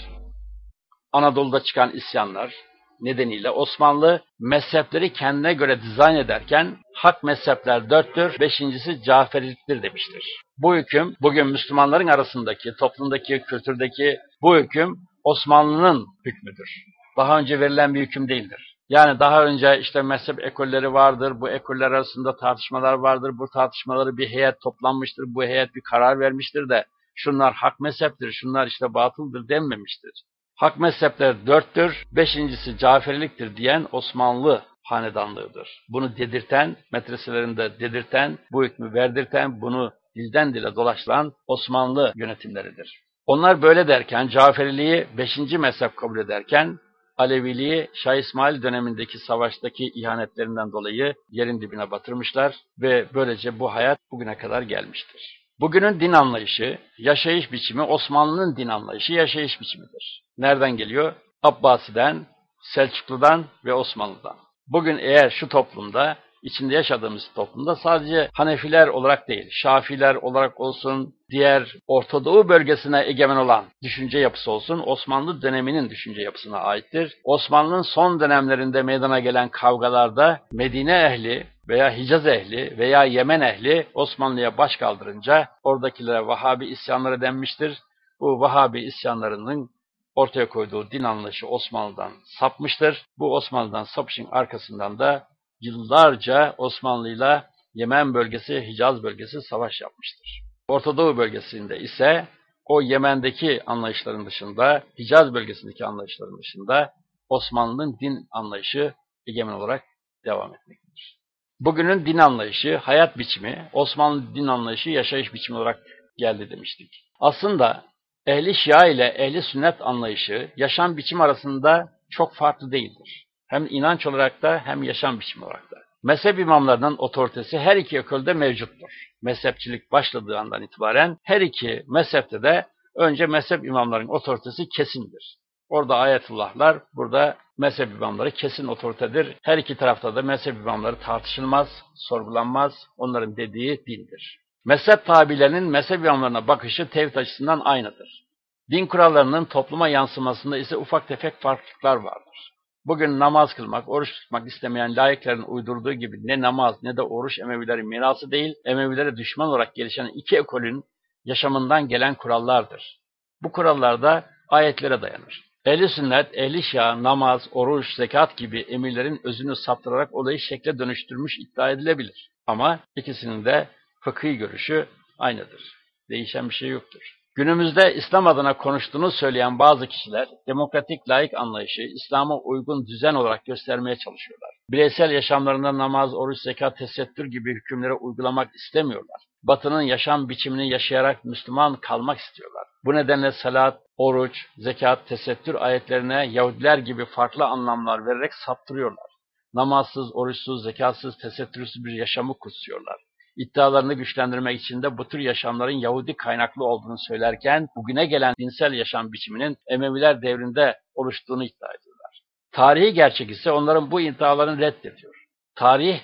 A: Anadolu'da çıkan isyanlar, nedeniyle Osmanlı mezhepleri kendine göre dizayn ederken hak mezhepler dörttür, beşincisi Caferiliktir demiştir. Bu hüküm bugün Müslümanların arasındaki, toplumdaki, kültürdeki bu hüküm Osmanlı'nın hükmüdür. Daha önce verilen bir hüküm değildir. Yani daha önce işte mezhep ekolleri vardır, bu ekoller arasında tartışmalar vardır, bu tartışmaları bir heyet toplanmıştır, bu heyet bir karar vermiştir de şunlar hak mezheptir, şunlar işte batıldır denmemiştir. Hak mezhepler dörttür, beşincisi Caferiliktir diyen Osmanlı hanedanlığıdır. Bunu dedirten, metreselerinde dedirten, bu hükmü verdirten, bunu dilden dile dolaştıran Osmanlı yönetimleridir. Onlar böyle derken, Caferiliği beşinci mezhep kabul ederken, Aleviliği Şah İsmail dönemindeki savaştaki ihanetlerinden dolayı yerin dibine batırmışlar ve böylece bu hayat bugüne kadar gelmiştir. Bugünün din anlayışı, yaşayış biçimi Osmanlı'nın din anlayışı, yaşayış biçimidir. Nereden geliyor? Abbasi'den, Selçuklu'dan ve Osmanlı'dan. Bugün eğer şu toplumda, içinde yaşadığımız toplumda sadece Hanefiler olarak değil, Şafiler olarak olsun, diğer Orta Doğu bölgesine egemen olan düşünce yapısı olsun, Osmanlı döneminin düşünce yapısına aittir. Osmanlı'nın son dönemlerinde meydana gelen kavgalarda Medine ehli, veya Hicaz ehli veya Yemen ehli Osmanlı'ya baş kaldırınca oradakilere Vahabi isyanları denmiştir. Bu Vahabi isyanlarının ortaya koyduğu din anlayışı Osmanlı'dan sapmıştır. Bu Osmanlı'dan sapışın arkasından da yıllarca Osmanlı'yla Yemen bölgesi, Hicaz bölgesi savaş yapmıştır. Orta Doğu bölgesinde ise o Yemen'deki anlayışların dışında, Hicaz bölgesindeki anlayışların dışında Osmanlı'nın din anlayışı egemen olarak devam etmektedir. Bugünün din anlayışı, hayat biçimi, Osmanlı din anlayışı, yaşayış biçimi olarak geldi demiştik. Aslında ehli şia ile ehli sünnet anlayışı, yaşam biçimi arasında çok farklı değildir. Hem inanç olarak da hem yaşam biçimi olarak da. Mezhep imamlarının otoritesi her iki ekolde mevcuttur. Mezhepçilik başladığı andan itibaren her iki mezhepte de önce mezhep imamların otoritesi kesindir. Orada ayetullahlar, burada mezhep imamları kesin otoritedir. Her iki tarafta da mezhep imamları tartışılmaz, sorgulanmaz, onların dediği dindir. Mezhep tabilerinin mezhep imamlarına bakışı tevhid açısından aynıdır. Din kurallarının topluma yansımasında ise ufak tefek farklılıklar vardır. Bugün namaz kılmak, oruç tutmak istemeyen layıkların uydurduğu gibi ne namaz ne de oruç Emevilerin mirası değil, Emevilere düşman olarak gelişen iki ekolün yaşamından gelen kurallardır. Bu kurallar da ayetlere dayanır. Ehli sünnet, ehli şia, namaz, oruç, zekat gibi emirlerin özünü saptırarak olayı şekle dönüştürmüş iddia edilebilir. Ama ikisinin de fıkhi görüşü aynıdır. Değişen bir şey yoktur. Günümüzde İslam adına konuştuğunu söyleyen bazı kişiler, demokratik laik anlayışı İslam'a uygun düzen olarak göstermeye çalışıyorlar. Bireysel yaşamlarında namaz, oruç, zekat, tesettür gibi hükümleri uygulamak istemiyorlar. Batının yaşam biçimini yaşayarak Müslüman kalmak istiyorlar. Bu nedenle salat, oruç, zekat, tesettür ayetlerine Yahudiler gibi farklı anlamlar vererek saptırıyorlar. Namazsız, oruçsuz, zekatsız, tesettürsüz bir yaşamı kutsuyorlar. İddialarını güçlendirmek için de bu tür yaşamların Yahudi kaynaklı olduğunu söylerken bugüne gelen dinsel yaşam biçiminin Emeviler devrinde oluştuğunu iddia ediyorlar. Tarihi gerçek ise onların bu iddialarını reddediyor. Tarih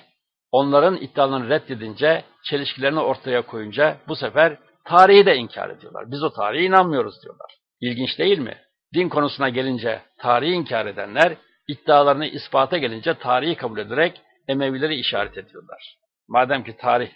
A: onların iddialarını reddedince, çelişkilerini ortaya koyunca bu sefer tarihi de inkar ediyorlar. Biz o tarihe inanmıyoruz diyorlar. İlginç değil mi? Din konusuna gelince tarihi inkar edenler, iddialarını ispata gelince tarihi kabul ederek Emevileri işaret ediyorlar. Madem ki tarih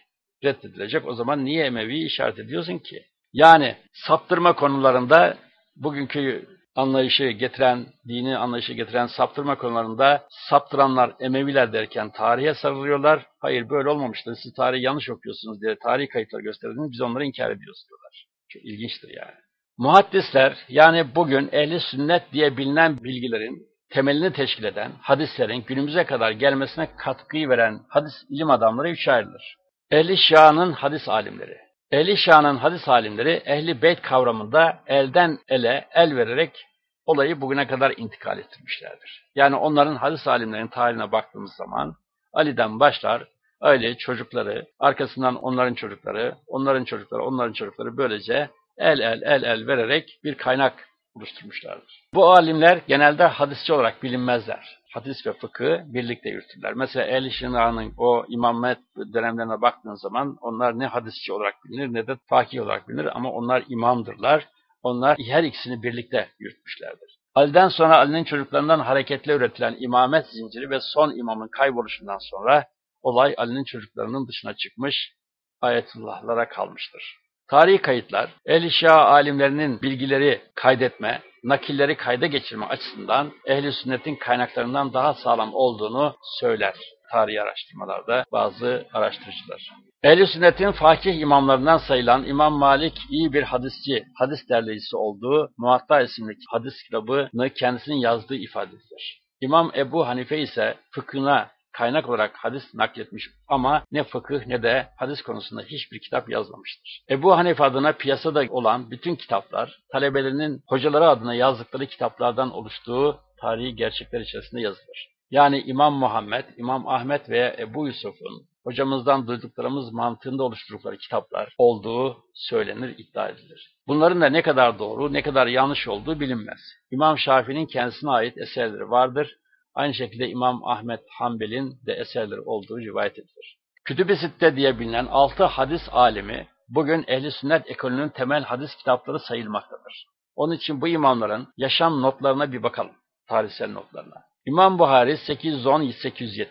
A: reddedilecek o zaman niye Emevi'yi işaret ediyorsun ki? Yani saptırma konularında bugünkü anlayışı getiren, dini anlayışı getiren saptırma konularında saptıranlar Emeviler derken tarihe sarılıyorlar. Hayır böyle olmamıştır, siz tarihi yanlış okuyorsunuz diye tarih kayıtları gösterdiniz, biz onları inkar ediyoruz diyorlar. Çok ilginçtir yani. Muhaddisler yani bugün ehli sünnet diye bilinen bilgilerin temelini teşkil eden hadislerin günümüze kadar gelmesine katkıyı veren hadis ilim adamları üç ayrılır. Ehli Şia'nın hadis alimleri. Ehli Şia'nın hadis alimleri ehli beyt kavramında elden ele el vererek olayı bugüne kadar intikal ettirmişlerdir. Yani onların hadis alimlerinin tarihine baktığımız zaman Ali'den başlar, öyle çocukları, arkasından onların çocukları, onların çocukları, onların çocukları böylece el el el el vererek bir kaynak oluşturmuşlardır. Bu alimler genelde hadisçi olarak bilinmezler. Hadis ve fıkı birlikte yürütürler. Mesela Ehl-i Şina'nın o imamet dönemlerine baktığın zaman onlar ne hadisçi olarak bilinir ne de fakih olarak bilinir ama onlar imamdırlar. Onlar her ikisini birlikte yürütmüşlerdir. Ali'den sonra Ali'nin çocuklarından hareketle üretilen imamet zinciri ve son imamın kayboluşundan sonra olay Ali'nin çocuklarının dışına çıkmış, ayetullahlara kalmıştır. Tarihi kayıtlar, ehl Şia alimlerinin bilgileri kaydetme, nakilleri kayda geçirme açısından ehli sünnetin kaynaklarından daha sağlam olduğunu söyler tarihi araştırmalarda bazı araştırıcılar. Ehl-i sünnetin fakih imamlarından sayılan İmam Malik iyi bir hadisçi, hadis derleyicisi olduğu Muatta isimli hadis kitabını kendisinin yazdığı ifade edilir. İmam Ebu Hanife ise fıkhına kaynak olarak hadis nakletmiş ama ne fıkıh ne de hadis konusunda hiçbir kitap yazmamıştır. Ebu Hanife adına piyasada olan bütün kitaplar, talebelerinin hocaları adına yazdıkları kitaplardan oluştuğu tarihi gerçekler içerisinde yazılır. Yani İmam Muhammed, İmam Ahmet veya Ebu Yusuf'un hocamızdan duyduklarımız mantığında oluşturdukları kitaplar olduğu söylenir, iddia edilir. Bunların da ne kadar doğru, ne kadar yanlış olduğu bilinmez. İmam Şafii'nin kendisine ait eserleri vardır. Aynı şekilde İmam Ahmet Hanbel'in de eserleri olduğu rivayet edilir. Kütüb-i Sitte diye bilinen altı hadis alimi bugün ehli sünnet ekolünün temel hadis kitapları sayılmaktadır. Onun için bu imamların yaşam notlarına bir bakalım, tarihsel notlarına. İmam Buhari 810-870,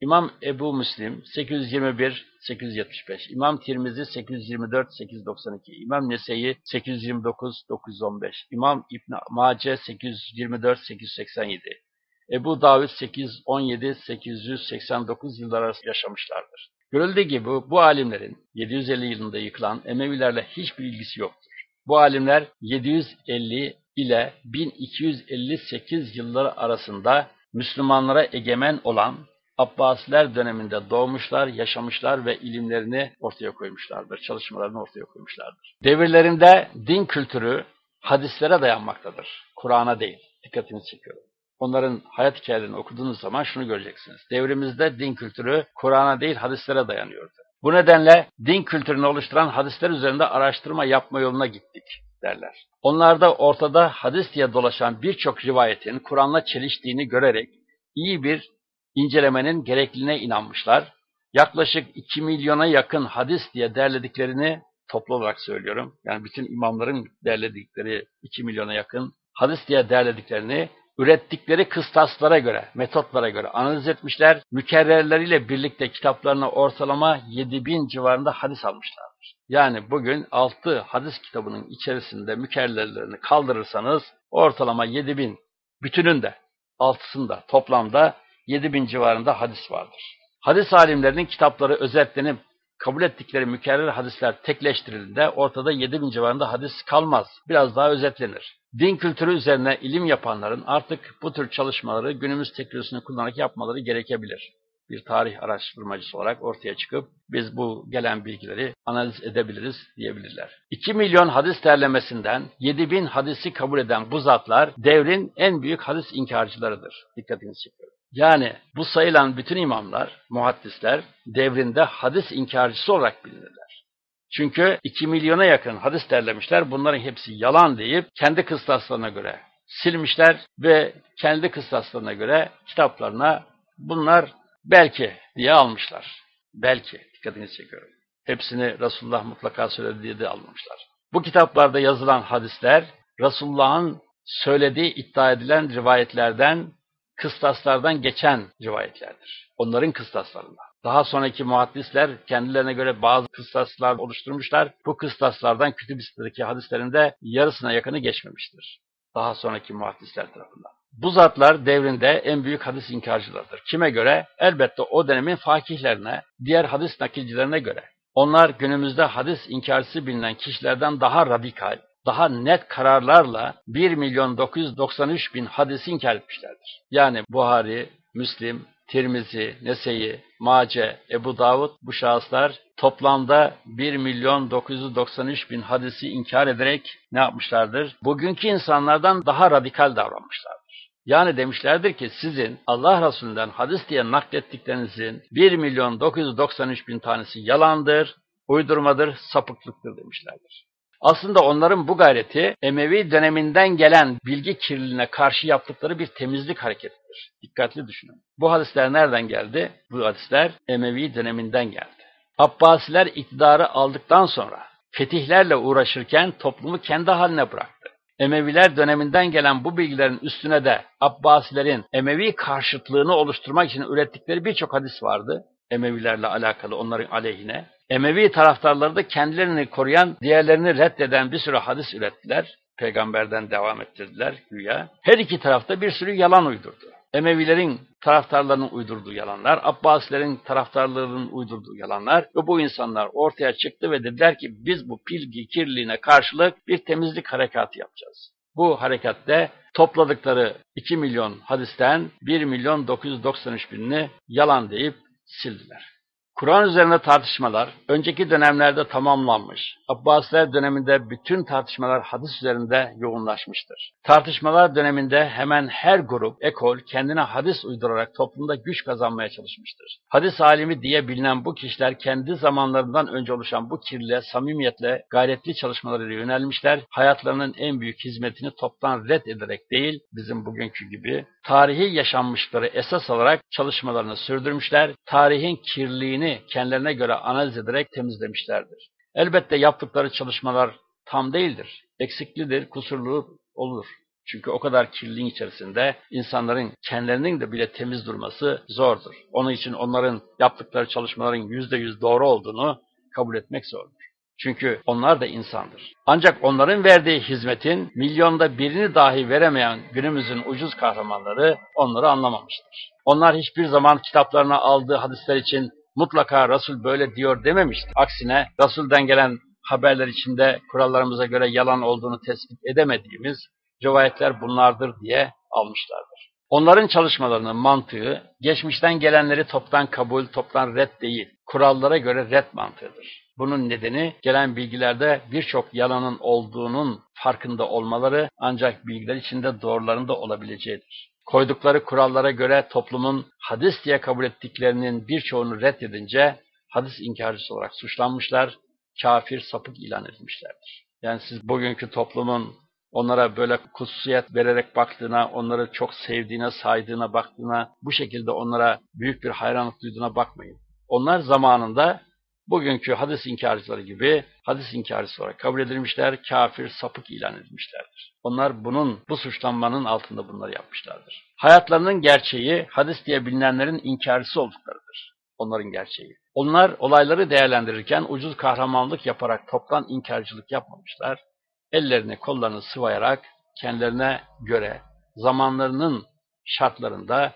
A: İmam Ebu Müslim 821-875, İmam Tirmizi 824-892, İmam Nese'yi 829-915, İmam İbn Mace 824-887, Ebu Davud 817-889 yıllar arası yaşamışlardır. Görüldüğü gibi bu alimlerin 750 yılında yıkılan Emevilerle hiçbir ilgisi yoktur. Bu alimler 750 ile 1258 yılları arasında Müslümanlara egemen olan Abbasiler döneminde doğmuşlar, yaşamışlar ve ilimlerini ortaya koymuşlardır, çalışmalarını ortaya koymuşlardır. Devirlerinde din kültürü hadislere dayanmaktadır, Kur'an'a değil. Dikkatinizi çekiyorum. Onların hayat hikayelerini okuduğunuz zaman şunu göreceksiniz. Devrimizde din kültürü Kur'an'a değil hadislere dayanıyordu. Bu nedenle din kültürünü oluşturan hadisler üzerinde araştırma yapma yoluna gittik derler. Onlarda ortada hadis diye dolaşan birçok rivayetin Kur'an'la çeliştiğini görerek iyi bir incelemenin gerekliliğine inanmışlar. Yaklaşık 2 milyona yakın hadis diye derlediklerini toplu olarak söylüyorum. Yani bütün imamların derledikleri 2 milyona yakın hadis diye derlediklerini ürettikleri kıstaslara göre, metotlara göre analiz etmişler. Mükerrerleriyle birlikte kitaplarına ortalama 7000 civarında hadis almışlardır. Yani bugün 6 hadis kitabının içerisinde mükerrerlerini kaldırırsanız ortalama 7000 bütününde, altısında toplamda 7000 civarında hadis vardır. Hadis alimlerinin kitapları özetlenip kabul ettikleri mükerrer hadisler tekleştirildiğinde ortada 7000 civarında hadis kalmaz. Biraz daha özetlenir. Din kültürü üzerine ilim yapanların artık bu tür çalışmaları günümüz teknolojisini kullanarak yapmaları gerekebilir. Bir tarih araştırmacısı olarak ortaya çıkıp biz bu gelen bilgileri analiz edebiliriz diyebilirler. 2 milyon hadis derlemesinden 7 bin hadisi kabul eden bu zatlar devrin en büyük hadis inkarcılarıdır. Dikkatinizi çekiyorum. Yani bu sayılan bütün imamlar, muhaddisler devrinde hadis inkarcısı olarak bilinirler. Çünkü 2 milyona yakın hadis derlemişler. Bunların hepsi yalan deyip kendi kıstaslarına göre silmişler ve kendi kıstaslarına göre kitaplarına bunlar belki diye almışlar. Belki, dikkatinizi çekiyorum. Hepsini Resulullah mutlaka söyledi diye de almamışlar. Bu kitaplarda yazılan hadisler Resulullah'ın söylediği iddia edilen rivayetlerden kıstaslardan geçen rivayetlerdir. Onların kıstaslarında. Daha sonraki muhaddisler kendilerine göre bazı kıstaslar oluşturmuşlar. Bu kıstaslardan kütüb-i hadislerinde yarısına yakını geçmemiştir. Daha sonraki muhaddisler tarafından. Bu zatlar devrinde en büyük hadis inkarcılardır. Kime göre? Elbette o dönemin fakihlerine, diğer hadis nakilcilerine göre. Onlar günümüzde hadis inkarcısı bilinen kişilerden daha radikal, daha net kararlarla 1 milyon 993 bin hadisi inkar etmişlerdir. Yani Buhari, Müslim, Tirmizi, Nese'yi, Mace, Ebu Davud bu şahıslar toplamda 1 milyon 993 bin hadisi inkar ederek ne yapmışlardır? Bugünkü insanlardan daha radikal davranmışlardır. Yani demişlerdir ki sizin Allah Resulü'nden hadis diye naklettiklerinizin 1 milyon 993 bin tanesi yalandır, uydurmadır, sapıklıktır demişlerdir. Aslında onların bu gayreti Emevi döneminden gelen bilgi kirliliğine karşı yaptıkları bir temizlik hareketidir. Dikkatli düşünün. Bu hadisler nereden geldi? Bu hadisler Emevi döneminden geldi. Abbasiler iktidarı aldıktan sonra fetihlerle uğraşırken toplumu kendi haline bıraktı. Emeviler döneminden gelen bu bilgilerin üstüne de Abbasilerin Emevi karşıtlığını oluşturmak için ürettikleri birçok hadis vardı. Emevilerle alakalı onların aleyhine. Emevi taraftarları da kendilerini koruyan, diğerlerini reddeden bir sürü hadis ürettiler. Peygamberden devam ettirdiler güya. Her iki tarafta bir sürü yalan uydurdu. Emevilerin taraftarlarının uydurduğu yalanlar, Abbasilerin taraftarlarının uydurduğu yalanlar ve bu insanlar ortaya çıktı ve dediler ki biz bu pilgi kirliliğine karşılık bir temizlik harekatı yapacağız. Bu harekatte topladıkları 2 milyon hadisten 1 milyon 993 binini yalan deyip sildiler. Kur'an üzerine tartışmalar önceki dönemlerde tamamlanmış. Abbasiler döneminde bütün tartışmalar hadis üzerinde yoğunlaşmıştır. Tartışmalar döneminde hemen her grup, ekol kendine hadis uydurarak toplumda güç kazanmaya çalışmıştır. Hadis alimi diye bilinen bu kişiler kendi zamanlarından önce oluşan bu kirliliğe samimiyetle gayretli çalışmalarıyla yönelmişler. Hayatlarının en büyük hizmetini toptan red ederek değil, bizim bugünkü gibi tarihi yaşanmışları esas alarak çalışmalarını sürdürmüşler. Tarihin kirliliğini kendilerini kendilerine göre analiz ederek temizlemişlerdir. Elbette yaptıkları çalışmalar tam değildir, eksiklidir, kusurlu olur. Çünkü o kadar kirliliğin içerisinde insanların kendilerinin de bile temiz durması zordur. Onun için onların yaptıkları çalışmaların yüzde yüz doğru olduğunu kabul etmek zordur. Çünkü onlar da insandır. Ancak onların verdiği hizmetin milyonda birini dahi veremeyen günümüzün ucuz kahramanları onları anlamamıştır. Onlar hiçbir zaman kitaplarına aldığı hadisler için mutlaka Resul böyle diyor dememiştir. Aksine Resul'den gelen haberler içinde kurallarımıza göre yalan olduğunu tespit edemediğimiz rivayetler bunlardır diye almışlardır. Onların çalışmalarının mantığı, geçmişten gelenleri toptan kabul, toptan red değil, kurallara göre red mantığıdır. Bunun nedeni gelen bilgilerde birçok yalanın olduğunun farkında olmaları ancak bilgiler içinde doğrularında olabileceğidir. Koydukları kurallara göre toplumun hadis diye kabul ettiklerinin birçoğunu reddedince hadis inkarcısı olarak suçlanmışlar, kafir, sapık ilan edilmişlerdir. Yani siz bugünkü toplumun onlara böyle kutsiyet vererek baktığına, onları çok sevdiğine, saydığına baktığına, bu şekilde onlara büyük bir hayranlık duyduğuna bakmayın. Onlar zamanında bugünkü hadis inkarcıları gibi hadis inkarcısı olarak kabul edilmişler, kafir, sapık ilan edilmişlerdir. Onlar bunun, bu suçlanmanın altında bunları yapmışlardır. Hayatlarının gerçeği, hadis diye bilinenlerin inkarcısı olduklarıdır. Onların gerçeği. Onlar olayları değerlendirirken ucuz kahramanlık yaparak toptan inkarcılık yapmamışlar. Ellerini, kollarını sıvayarak kendilerine göre zamanlarının şartlarında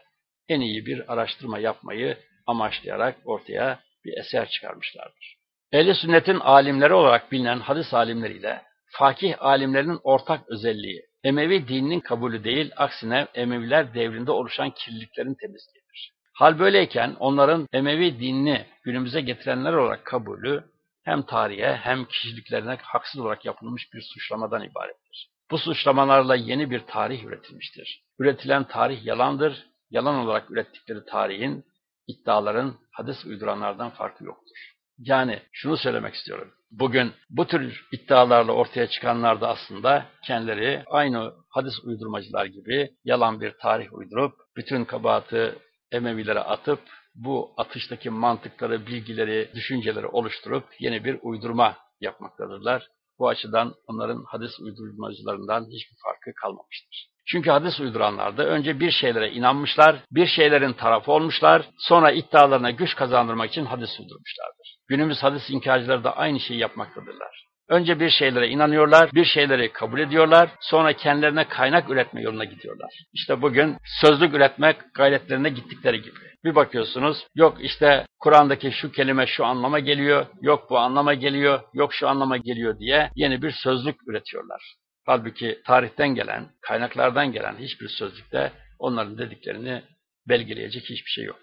A: en iyi bir araştırma yapmayı amaçlayarak ortaya bir eser çıkarmışlardır. Ehli sünnetin alimleri olarak bilinen hadis alimleriyle fakih alimlerinin ortak özelliği, Emevi dininin kabulü değil, aksine Emeviler devrinde oluşan kirliliklerin temizliğidir. Hal böyleyken onların Emevi dinini günümüze getirenler olarak kabulü hem tarihe hem kişiliklerine haksız olarak yapılmış bir suçlamadan ibarettir. Bu suçlamalarla yeni bir tarih üretilmiştir. Üretilen tarih yalandır, yalan olarak ürettikleri tarihin iddiaların hadis uyduranlardan farkı yoktur. Yani şunu söylemek istiyorum. Bugün bu tür iddialarla ortaya çıkanlar da aslında kendileri aynı hadis uydurmacılar gibi yalan bir tarih uydurup bütün kabahatı Emevilere atıp bu atıştaki mantıkları, bilgileri, düşünceleri oluşturup yeni bir uydurma yapmaktadırlar. Bu açıdan onların hadis uydurmacılarından hiçbir farkı kalmamıştır. Çünkü hadis uyduranlar da önce bir şeylere inanmışlar, bir şeylerin tarafı olmuşlar, sonra iddialarına güç kazandırmak için hadis uydurmuşlardır. Günümüz hadis inkarcıları da aynı şeyi yapmaktadırlar. Önce bir şeylere inanıyorlar, bir şeyleri kabul ediyorlar, sonra kendilerine kaynak üretme yoluna gidiyorlar. İşte bugün sözlük üretmek gayretlerine gittikleri gibi. Bir bakıyorsunuz, yok işte Kur'an'daki şu kelime şu anlama geliyor, yok bu anlama geliyor, yok şu anlama geliyor diye yeni bir sözlük üretiyorlar. Halbuki tarihten gelen, kaynaklardan gelen hiçbir sözlükte onların dediklerini belgeleyecek hiçbir şey yok.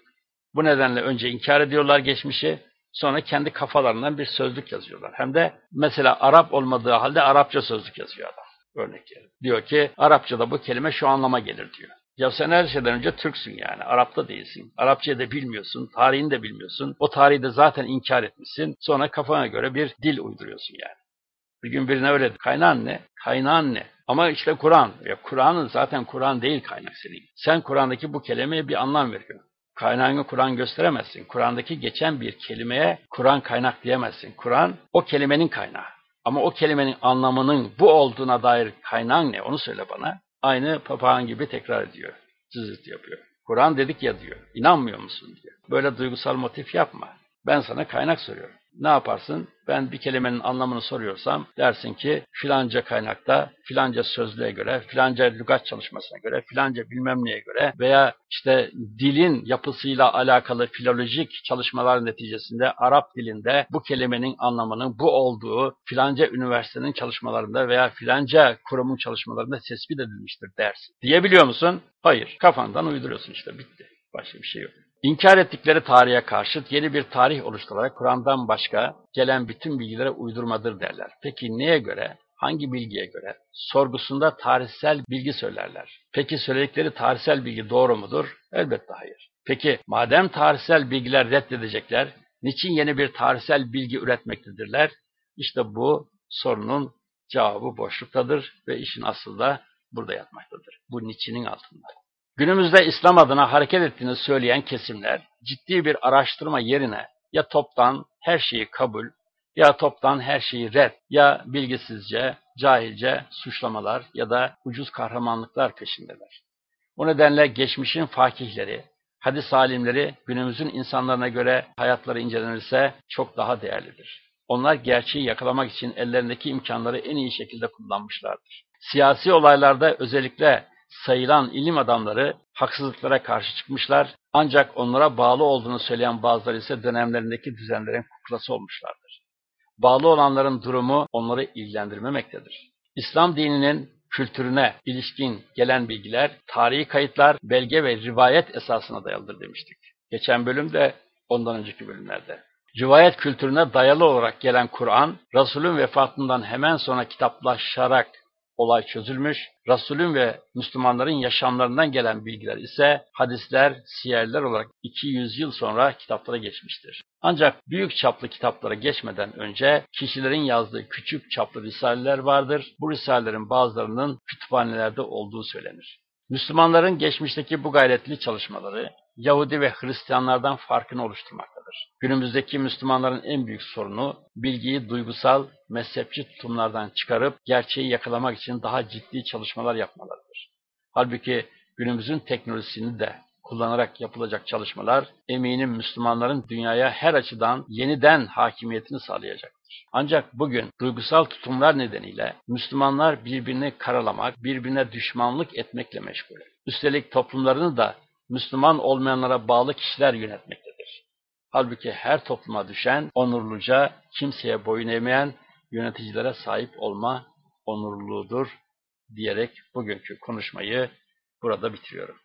A: Bu nedenle önce inkar ediyorlar geçmişi, sonra kendi kafalarından bir sözlük yazıyorlar. Hem de mesela Arap olmadığı halde Arapça sözlük yazıyor adam. Örnek. Diyor ki Arapçada bu kelime şu anlama gelir diyor. Ya sen her şeyden önce Türksün yani. Arap'ta değilsin. Arapçayı da bilmiyorsun. Tarihini de bilmiyorsun. O tarihi de zaten inkar etmişsin. Sonra kafana göre bir dil uyduruyorsun yani. Bir gün birine öyle. Kaynağın ne? Kaynağın ne? Ama işte Kur'an. Ya Kur'an'ın zaten Kur'an değil kaynak senin. Sen Kur'an'daki bu kelimeye bir anlam veriyorsun. Kaynağını Kur'an gösteremezsin. Kur'an'daki geçen bir kelimeye Kur'an kaynak diyemezsin. Kur'an o kelimenin kaynağı. Ama o kelimenin anlamının bu olduğuna dair kaynağın ne? Onu söyle bana. Aynı papağan gibi tekrar ediyor. Cızırt yapıyor. Kur'an dedik ya diyor. İnanmıyor musun diyor. Böyle duygusal motif yapma. Ben sana kaynak soruyorum ne yaparsın? Ben bir kelimenin anlamını soruyorsam dersin ki filanca kaynakta, filanca sözlüğe göre, filanca lügat çalışmasına göre, filanca bilmem neye göre veya işte dilin yapısıyla alakalı filolojik çalışmalar neticesinde Arap dilinde bu kelimenin anlamının bu olduğu filanca üniversitenin çalışmalarında veya filanca kurumun çalışmalarında tespit edilmiştir dersin. Diyebiliyor musun? Hayır. Kafandan uyduruyorsun işte bitti. Başka bir şey yok. İnkar ettikleri tarihe karşıt yeni bir tarih oluşturarak Kur'an'dan başka gelen bütün bilgilere uydurmadır derler. Peki neye göre, hangi bilgiye göre? Sorgusunda tarihsel bilgi söylerler. Peki söyledikleri tarihsel bilgi doğru mudur? Elbette hayır. Peki madem tarihsel bilgiler reddedecekler, niçin yeni bir tarihsel bilgi üretmektedirler? İşte bu sorunun cevabı boşluktadır ve işin aslı da burada yatmaktadır. Bu niçinin altında. Günümüzde İslam adına hareket ettiğini söyleyen kesimler ciddi bir araştırma yerine ya toptan her şeyi kabul ya toptan her şeyi red ya bilgisizce, cahilce suçlamalar ya da ucuz kahramanlıklar peşindeler. Bu nedenle geçmişin fakihleri, hadis alimleri günümüzün insanlarına göre hayatları incelenirse çok daha değerlidir. Onlar gerçeği yakalamak için ellerindeki imkanları en iyi şekilde kullanmışlardır. Siyasi olaylarda özellikle sayılan ilim adamları haksızlıklara karşı çıkmışlar ancak onlara bağlı olduğunu söyleyen bazıları ise dönemlerindeki düzenlerin kuklası olmuşlardır. Bağlı olanların durumu onları ilgilendirmemektedir. İslam dininin kültürüne ilişkin gelen bilgiler, tarihi kayıtlar, belge ve rivayet esasına dayalıdır demiştik. Geçen bölümde, ondan önceki bölümlerde. Rivayet kültürüne dayalı olarak gelen Kur'an, Resul'ün vefatından hemen sonra kitaplaşarak olay çözülmüş, Resul'ün ve Müslümanların yaşamlarından gelen bilgiler ise hadisler, siyerler olarak 200 yıl sonra kitaplara geçmiştir. Ancak büyük çaplı kitaplara geçmeden önce kişilerin yazdığı küçük çaplı risaleler vardır. Bu risalelerin bazılarının kütüphanelerde olduğu söylenir. Müslümanların geçmişteki bu gayretli çalışmaları Yahudi ve Hristiyanlardan farkını oluşturmaktadır. Günümüzdeki Müslümanların en büyük sorunu bilgiyi duygusal, mezhepçi tutumlardan çıkarıp gerçeği yakalamak için daha ciddi çalışmalar yapmalarıdır. Halbuki günümüzün teknolojisini de kullanarak yapılacak çalışmalar eminim Müslümanların dünyaya her açıdan yeniden hakimiyetini sağlayacaktır. Ancak bugün duygusal tutumlar nedeniyle Müslümanlar birbirini karalamak, birbirine düşmanlık etmekle meşgul. Üstelik toplumlarını da Müslüman olmayanlara bağlı kişiler yönetmektedir. Halbuki her topluma düşen onurluca, kimseye boyun eğmeyen yöneticilere sahip olma onurluluğudur diyerek bugünkü konuşmayı burada bitiriyorum.